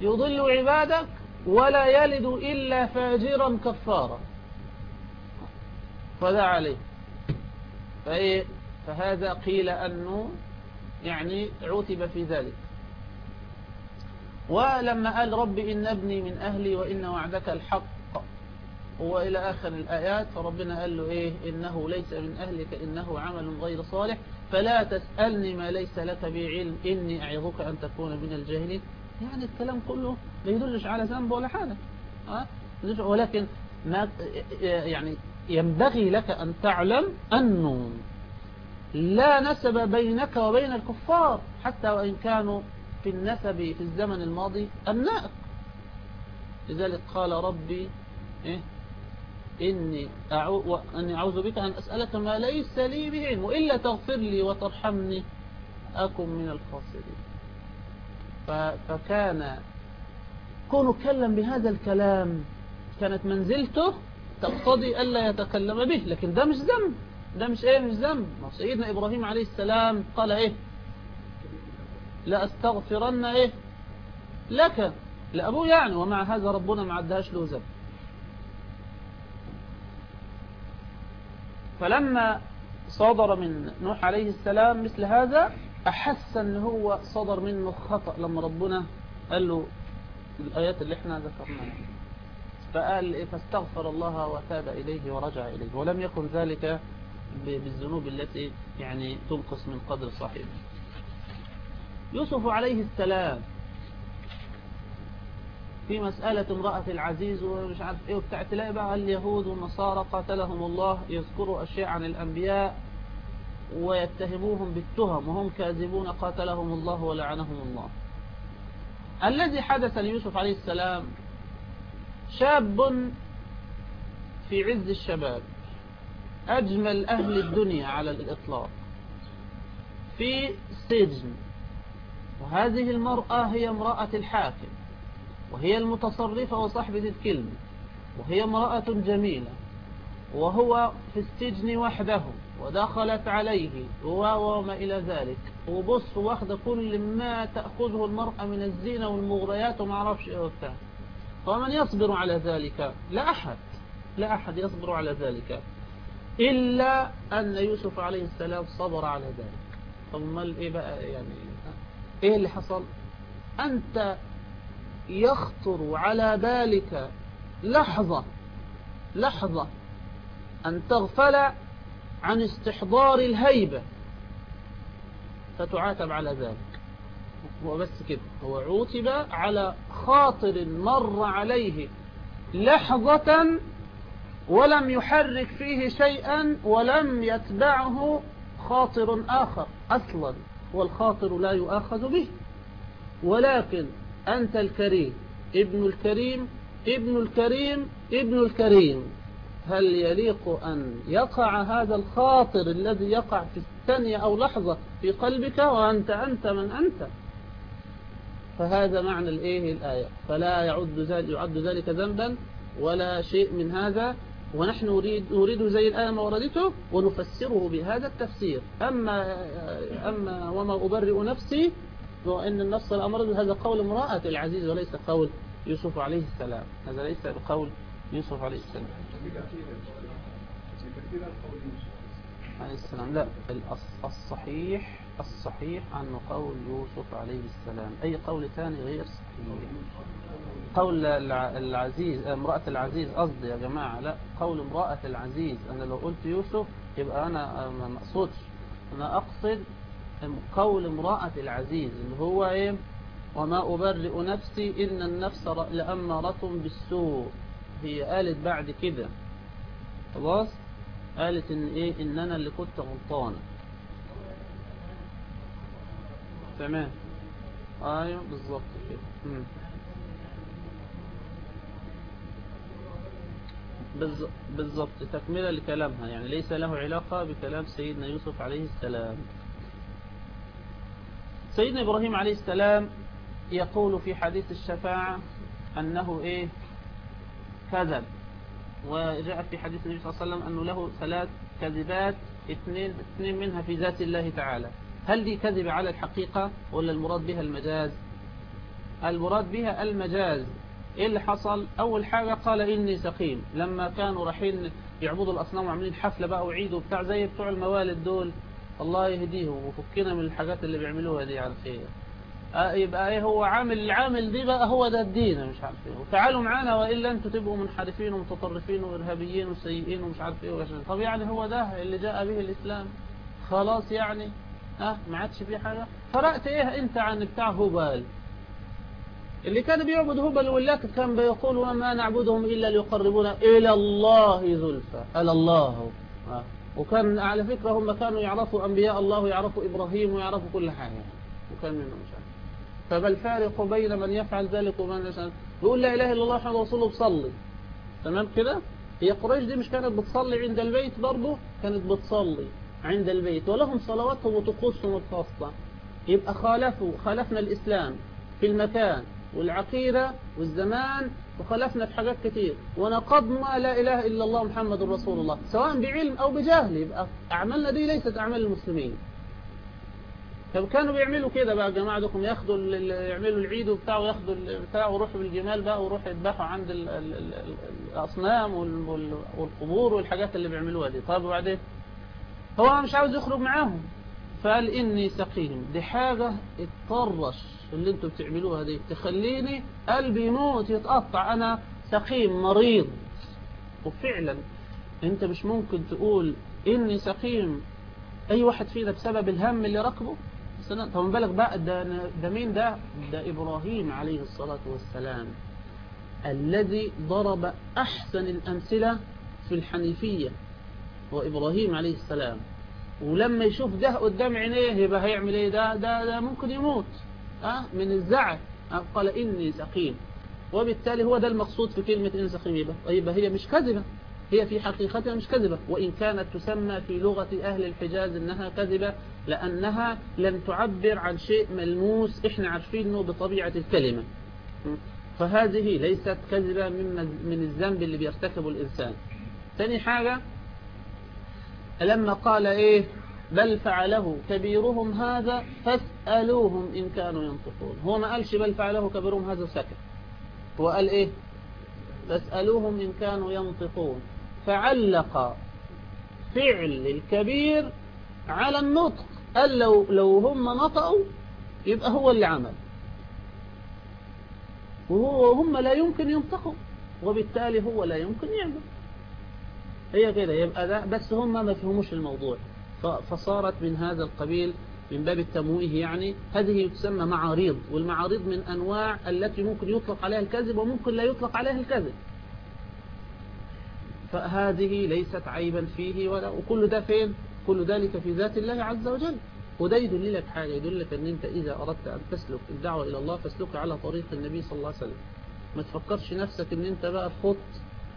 يضلوا عبادك ولا يلد إلا فاجرا كفارا. فذا عليه. فإيه؟ فهذا قيل أنه يعني عتب في ذلك. ولما قال رب إن ابني من أهلي وإن وعدك الحق وإلى آخر الآيات فربنا قال له إيه؟ إنه ليس من أهلك إنه عمل غير صالح. فلا تسألني ما ليس لك به علم إني أعظك أن تكون من الجاهلين. يعني الكلام كله لا يدلش على ذنب ولا حاجة أه؟ ولكن ما يعني ينبغي لك أن تعلم أنه لا نسب بينك وبين الكفار حتى وإن كانوا في النسب في الزمن الماضي أبنائك لذلك قال ربي إيه إني. أني أعوذ بك أن أسألك ما ليس لي بعلم وإلا تغفر لي وترحمني أكن من الخاسرين. فكان كونه كلم بهذا الكلام كانت منزلته تقتضي ألا يتكلم به لكن ده مش ذنب ده مش إيه مش ذنب. سيدنا إبراهيم عليه السلام قال إيه؟ لأستغفرن إيه؟ لك لأبوه يعني ومع هذا ربنا ما عدهاش له ذنب. فلما صدر من نوح عليه السلام مثل هذا أحس أن هو صدر منه خطأ لما ربنا قال له الآيات اللي إحنا ذكرناها. فقال إيه فاستغفر الله وتاب إليه ورجع إليه. ولم يكن ذلك بالذنوب التي يعني تنقص من قدر صاحبه. يوسف عليه السلام في مسألة امرأة العزيز ومش عارف إيه وبتاع تلاقي بقى اليهود والنصارى قاتلهم الله يذكروا أشياء عن الأنبياء. ويتهموهم بالتهم وهم كاذبون قاتلهم الله ولعنهم الله. الذي حدث ليوسف عليه السلام شاب في عز الشباب أجمل أهل الدنيا على الإطلاق في سجن. وهذه المرأة هي امرأة الحاكم وهي المتصرفة وصاحبة الكلمة وهي امرأة جميلة وهو في السجن وحده. ودخلت عليه وما إلى ذلك. وبص واخد كل ما تأخذه المرأة من الزينة والمغريات وما عرفش إيه وبتاع. فمن يصبر على ذلك؟ لا أحد. لا أحد يصبر على ذلك. إلا أن يوسف عليه السلام صبر على ذلك. ثم إيه بقى يعني؟ إيه اللي حصل؟ أنت يخطر على بالك لحظة لحظة أن تغفل عن استحضار الهيبة. فتعاتب على ذلك. هو بس كده. هو عوتب على خاطر مر عليه لحظة ولم يحرك فيه شيئا ولم يتبعه خاطر آخر. أصلا والخاطر لا يؤاخذ به. ولكن أنت الكريم ابن الكريم ابن الكريم ابن الكريم. هل يليق أن يقع هذا الخاطر الذي يقع في الثانية أو لحظة في قلبك وأنت أنت من أنت؟ فهذا معنى الإيه الآية. فلا يعد ذلك, يعد ذلك ذنبا ولا شيء من هذا. ونحن نريد, نريد زي الآية ما وردته ونفسره بهذا التفسير. أما, أما وما أبرئ نفسي وإن النص الأمر هذا قول امرأة العزيز وليس قول يوسف عليه السلام. هذا ليس بقول يوسف عليه السلام. عليه السلام. لا الصحيح الصحيح عن قول يوسف عليه السلام. أي قول ثاني غير صحيح؟ قول العزيز امرأة العزيز قصدي يا جماعة. لا قول امرأة العزيز. أنا لو قلت يوسف يبقى أنا ما مقصودش. أنا أقصد قول امرأة العزيز اللي هو إيه؟ وما أبرئ نفسي إن النفس لأمارة بالسوء. هي قالت بعد كده. خلاص؟ قالت إن إيه؟ إن أنا اللي كنت غلطانة. تمام؟ أيوه بالظبط كده. بالظبط. تكملة لكلامها. يعني ليس له علاقة بكلام سيدنا يوسف عليه السلام. سيدنا إبراهيم عليه السلام يقول في حديث الشفاعة أنه إيه؟ كذب وجاء في حديث النبي صلى الله عليه وسلم أنه له ثلاث كذبات اثنين, اثنين منها في ذات الله تعالى. هل دي كذب على الحقيقة ولا المراد بها المجاز؟ المراد بها المجاز. إيه اللي حصل؟ أول حاجة قال إني سقيم. لما كانوا رايحين يعبدوا الأصنام وعاملين حفلة بقى وعيد وبتاع زي بتوع الموالد دول الله يهديهم وفكنا من الحاجات اللي بيعملوها دي على خير يبقى إيه هو عامل العامل دي بقى هو ده الدين مش عارف إيه. وتعالوا معانا والا أنتوا تبقوا منحرفين ومتطرفين وإرهابيين وسيئين ومش عارف إيه وعشان طب يعني هو ده اللي جاء به الإسلام؟ خلاص يعني؟ ها؟ ما عادش فيه حاجة؟ فرقت إيه أنت عن بتاع هبال اللي كان بيعبد هبل واللات كان بيقول وما نعبدهم إلا ليقربونا إلى الله زلفى. ألا الله. وكان على فكرة هم كانوا يعرفوا أنبياء الله ويعرفوا إبراهيم ويعرفوا كل حاجة. وكان منهم مش عارف فما الفارق بين من يفعل ذلك ومن يفعل. يقول لا إله إلا الله محمد رسول الله بصلي تمام كده؟ هي قريش دي مش كانت بتصلي عند البيت برضه؟ كانت بتصلي عند البيت ولهم صلواتهم وطقوسهم الخاصة. يبقى خالفوا خالفنا الإسلام في المكان والعقيدة والزمان وخلفنا في حاجات كتير. ونقضنا لا إله إلا الله محمد رسول الله سواء بعلم أو بجهل. يبقى أعمالنا دي ليست أعمال المسلمين. طب كانوا بيعملوا كده بقى الجماعة دوكم ياخدوا يعملوا العيد وبتاع وياخدوا البتاع ويروحوا بالجمال بقى ويروحوا يذبحوا عند ال ال ال ال الأصنام وال- وال- والقبور والحاجات اللي بيعملوها دي. طب وبعدين؟ هو مش عاوز يخرج معاهم. فقال إني سقيم. دي حاجة اتطرش اللي أنتوا بتعملوها دي. تخليني قلبي يموت يتقطع. أنا سقيم مريض. وفعلا أنت مش ممكن تقول إني سقيم. أي واحد فينا بسبب الهم اللي ركبه سنة طب بالك بقى ده, ده مين ده؟ ده إبراهيم عليه الصلاة والسلام الذي ضرب أحسن الأمثلة في الحنيفية هو إبراهيم عليه السلام. ولما يشوف ده قدام عينيه يبقى هيعمل إيه؟ ده ده, ده ممكن يموت. أه؟ من الزعل. أه قال إني سقيم. وبالتالي هو ده المقصود في كلمة إن سقيم. يبقى هي مش كذبة هي في حقيقتها مش كذبة. وإن كانت تسمى في لغة أهل الحجاز إنها كذبة لأنها لم تعبر عن شيء ملموس إحنا عارفينه بطبيعة الكلمة. فهذه ليست كذبة من الذنب اللي بيرتكبه الإنسان. ثاني حاجة لما قال إيه؟ بل فعله كبيرهم هذا فاسألوهم إن كانوا ينطقون. هو ما قالش بل فعله كبيرهم هذا سكت. هو قال إيه؟ فاسألوهم إن كانوا ينطقون. فعلق فعل الكبير على النطق. قال لو, لو هم نطقوا يبقى هو اللي عمل. وهو هم لا يمكن ينطقوا وبالتالي هو لا يمكن يعمل. هي كده يبقى ده بس هم ما فهموش الموضوع. فصارت من هذا القبيل من باب التمويه يعني هذه تسمى معاريض والمعاريض من أنواع التي ممكن يطلق عليها الكذب وممكن لا يطلق عليها الكذب. فهذه ليست عيبا فيه ولا وكل ده فين؟ كل ذلك في ذات الله عز وجل. وده يدل لك حاجة يدل لك أن أنت إذا أردت أن تسلك الدعوة إلى الله فاسلك على طريق النبي صلى الله عليه وسلم. ما تفكرش نفسك أن أنت بقى خط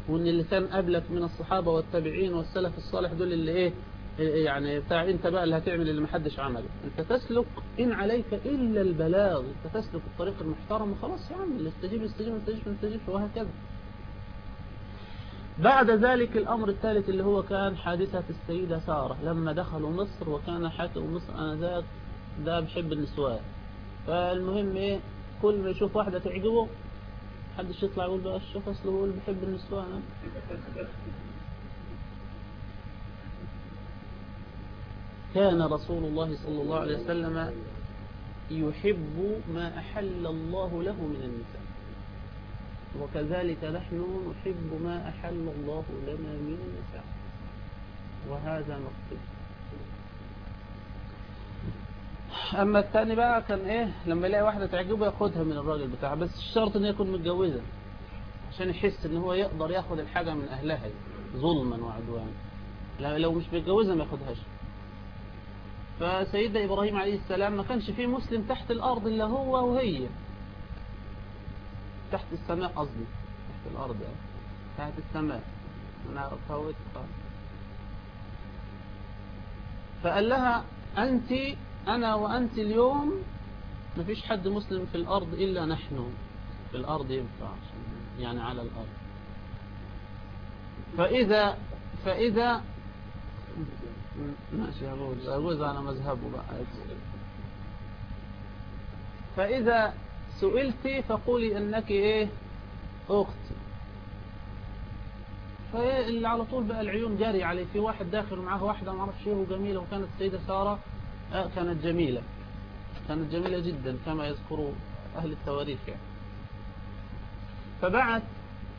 وأن اللي كان قبلك من الصحابة والتابعين والسلف الصالح دول اللي إيه؟ يعني بتاع أنت بقى اللي هتعمل اللي محدش عمله. أنت تسلك إن عليك إلا البلاغ. أنت تسلك الطريق المحترم وخلاص يا عم اللي استجيب استجيب استجيب ما استجيبش وهكذا. بعد ذلك الأمر الثالث اللي هو كان حادثة السيدة سارة. لما دخلوا مصر وكان حاكم مصر انذاك ده بحب النسوان. فالمهم إيه كل ما يشوف واحدة تعجبه محدش يطلع يقول بقى الشيخ أصله هو اللي بيحب النسوان. كان رسول الله صلى الله عليه وسلم يحب ما أحل الله له من النساء. وكذلك نحن نحب ما أحل الله لنا من النساء وهذا مكتوب أما الثاني بقى كان إيه؟ لما يلاقي واحدة تعجبه ياخدها من الراجل بتاعها. بس الشرط إن يكون متجوزة. عشان يحس إن هو يقدر ياخد الحاجة من أهلها. ظلما وعدوانا. لو مش بيتجوزها ما ياخدهاش. فسيدنا إبراهيم عليه السلام ما كانش فيه مسلم تحت الأرض إلا هو وهي. تحت السماء قصدي. تحت الأرض يعني. تحت السماء. أنا فوت فقال لها أنت أنا وأنت اليوم ما فيش حد مسلم في الأرض إلا نحن. في الأرض ينفع يعني على الأرض. فإذا فإذا ماشي أجوز أجوز على مذهبه بقى. فإذا سئلتي فقولي أنك إيه؟ أختي فاللي على طول بقى العيون جاري عليه في واحد داخل معاه واحدة ما أعرفش إيه وجميلة وكانت السيدة سارة. آه كانت جميلة. كانت جميلة جدا كما يذكر أهل التواريخ يعني. فبعت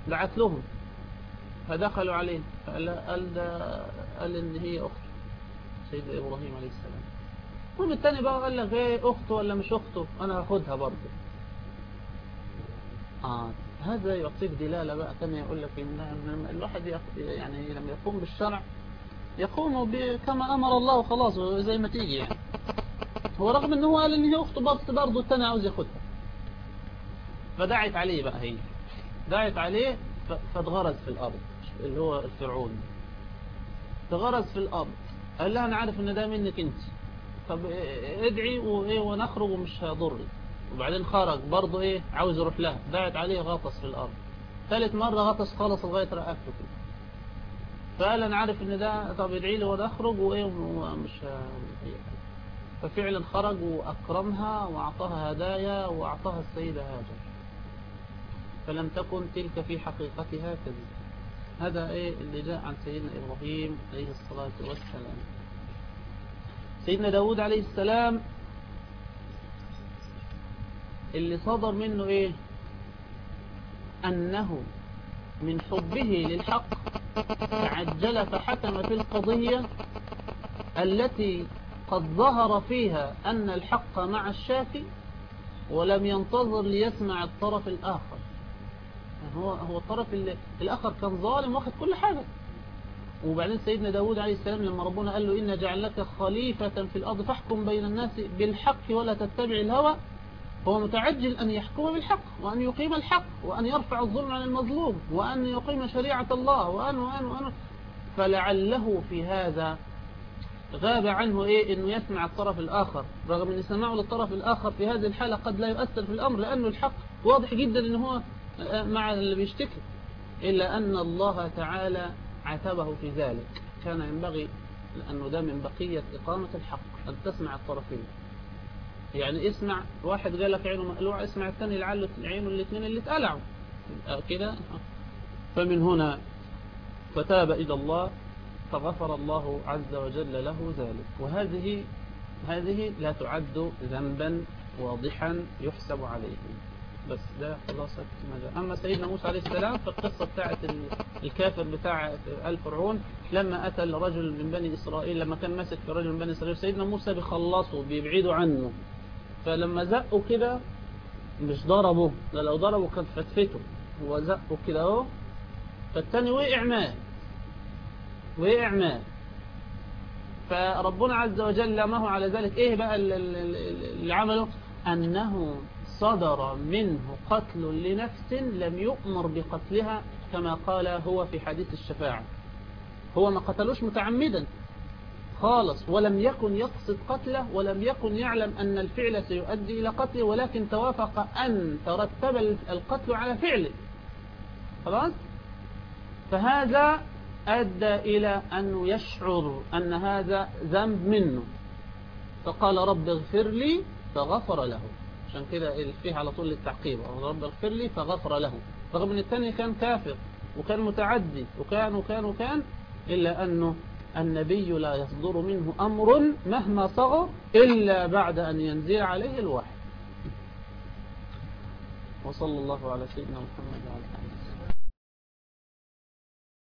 بعت لهم. فدخلوا عليه. فقال قال, قال إن هي اخته سيدنا إبراهيم عليه السلام. المهم التاني بقى قال لك إيه أخته ولا مش أخته؟ أنا هاخدها برضه. آه هذا يعطيك دلالة بقى كما يقول لك إن الواحد يعني لما يقوم بالشرع يقوم كما أمر الله وخلاص زي ما تيجي يعني. هو رغم ان هو قال إن هي اخته بس برضه التاني عاوز ياخدها. فدعت عليه بقى هي. دعت عليه فاتغرز في الأرض اللي هو الفرعون. تغرز في الأرض. قال لها أنا عارف إن ده منك أنت. طب إدعي وايه ونخرج ومش هيضرك. وبعدين خرج برضه إيه عاوز يروح لها دعت عليه غطس في الأرض. ثالث مرة غطس خلص لغاية رقبته كده فقال أنا عارف إن ده طب ادعي لي وأنا أخرج وإيه ومش ففعلا خرج وأكرمها وأعطاها هدايا وأعطاها السيدة هاجر. فلم تكن تلك في حقيقتها كذب هذا إيه اللي جاء عن سيدنا إبراهيم عليه الصلاة والسلام. سيدنا داود عليه السلام اللي صدر منه إيه؟ أنه من حبه للحق تعجل فحكم في القضية التي قد ظهر فيها أن الحق مع الشافي ولم ينتظر ليسمع الطرف الآخر. يعني هو هو الطرف الآخر كان ظالم واخد كل حاجة. وبعدين سيدنا داود عليه السلام لما ربنا قال له إن جعلناك خليفة في الأرض فاحكم بين الناس بالحق ولا تتبع الهوى. هو متعجل أن يحكم بالحق وأن يقيم الحق وأن يرفع الظلم عن المظلوم وأن يقيم شريعة الله وأن وأن وأن. فلعله في هذا غاب عنه إيه؟ أنه يسمع الطرف الآخر. رغم أن سماعه للطرف الآخر في هذه الحالة قد لا يؤثر في الأمر لأنه الحق واضح جدا أنه هو مع اللي بيشتكي. إلا أن الله تعالى عاتبه في ذلك. كان ينبغي لأنه ده من بقية إقامة الحق أن تسمع الطرفين. يعني اسمع واحد قال لك عينه مقلوع اسمع الثاني لعله عينه الاثنين اللي اتقلعوا. كده؟ فمن هنا فتاب إلى الله فغفر الله عز وجل له ذلك. وهذه هذه لا تعد ذنبا واضحا يحسب عليه. بس ده خلاصة ما جاء. أما سيدنا موسى عليه السلام فالقصة بتاعت الكافر بتاع آل فرعون لما أتى الرجل من بني إسرائيل لما كان ماسك في رجل من بني إسرائيل سيدنا موسى بيخلصه بيبعدوا عنه. فلما زقوا كده مش ضربه ده لو ضربه كان فتفته هو زقه كده اهو فالتاني وقع مات وقع مات فربنا عز وجل لامه على ذلك. إيه بقى اللي عمله؟ أنه صدر منه قتل لنفس لم يؤمر بقتلها كما قال هو في حديث الشفاعة. هو ما قتلوش متعمدا. خالص ولم يكن يقصد قتله ولم يكن يعلم أن الفعل سيؤدي إلى قتله ولكن توافق أن ترتب القتل على فعله. خلاص؟ فهذا أدى إلى أنه يشعر أن هذا ذنب منه. فقال رب اغفر لي فغفر له. عشان كده فيه على طول للتعقيب. رب اغفر لي فغفر له. رغم أن الثاني كان كافر وكان متعدي وكان وكان وكان إلا أنه النبي لا يصدر منه أمر مهما صغر إلا بعد أن ينزل عليه الوحي. وصلى الله على سيدنا محمد وعلى آله.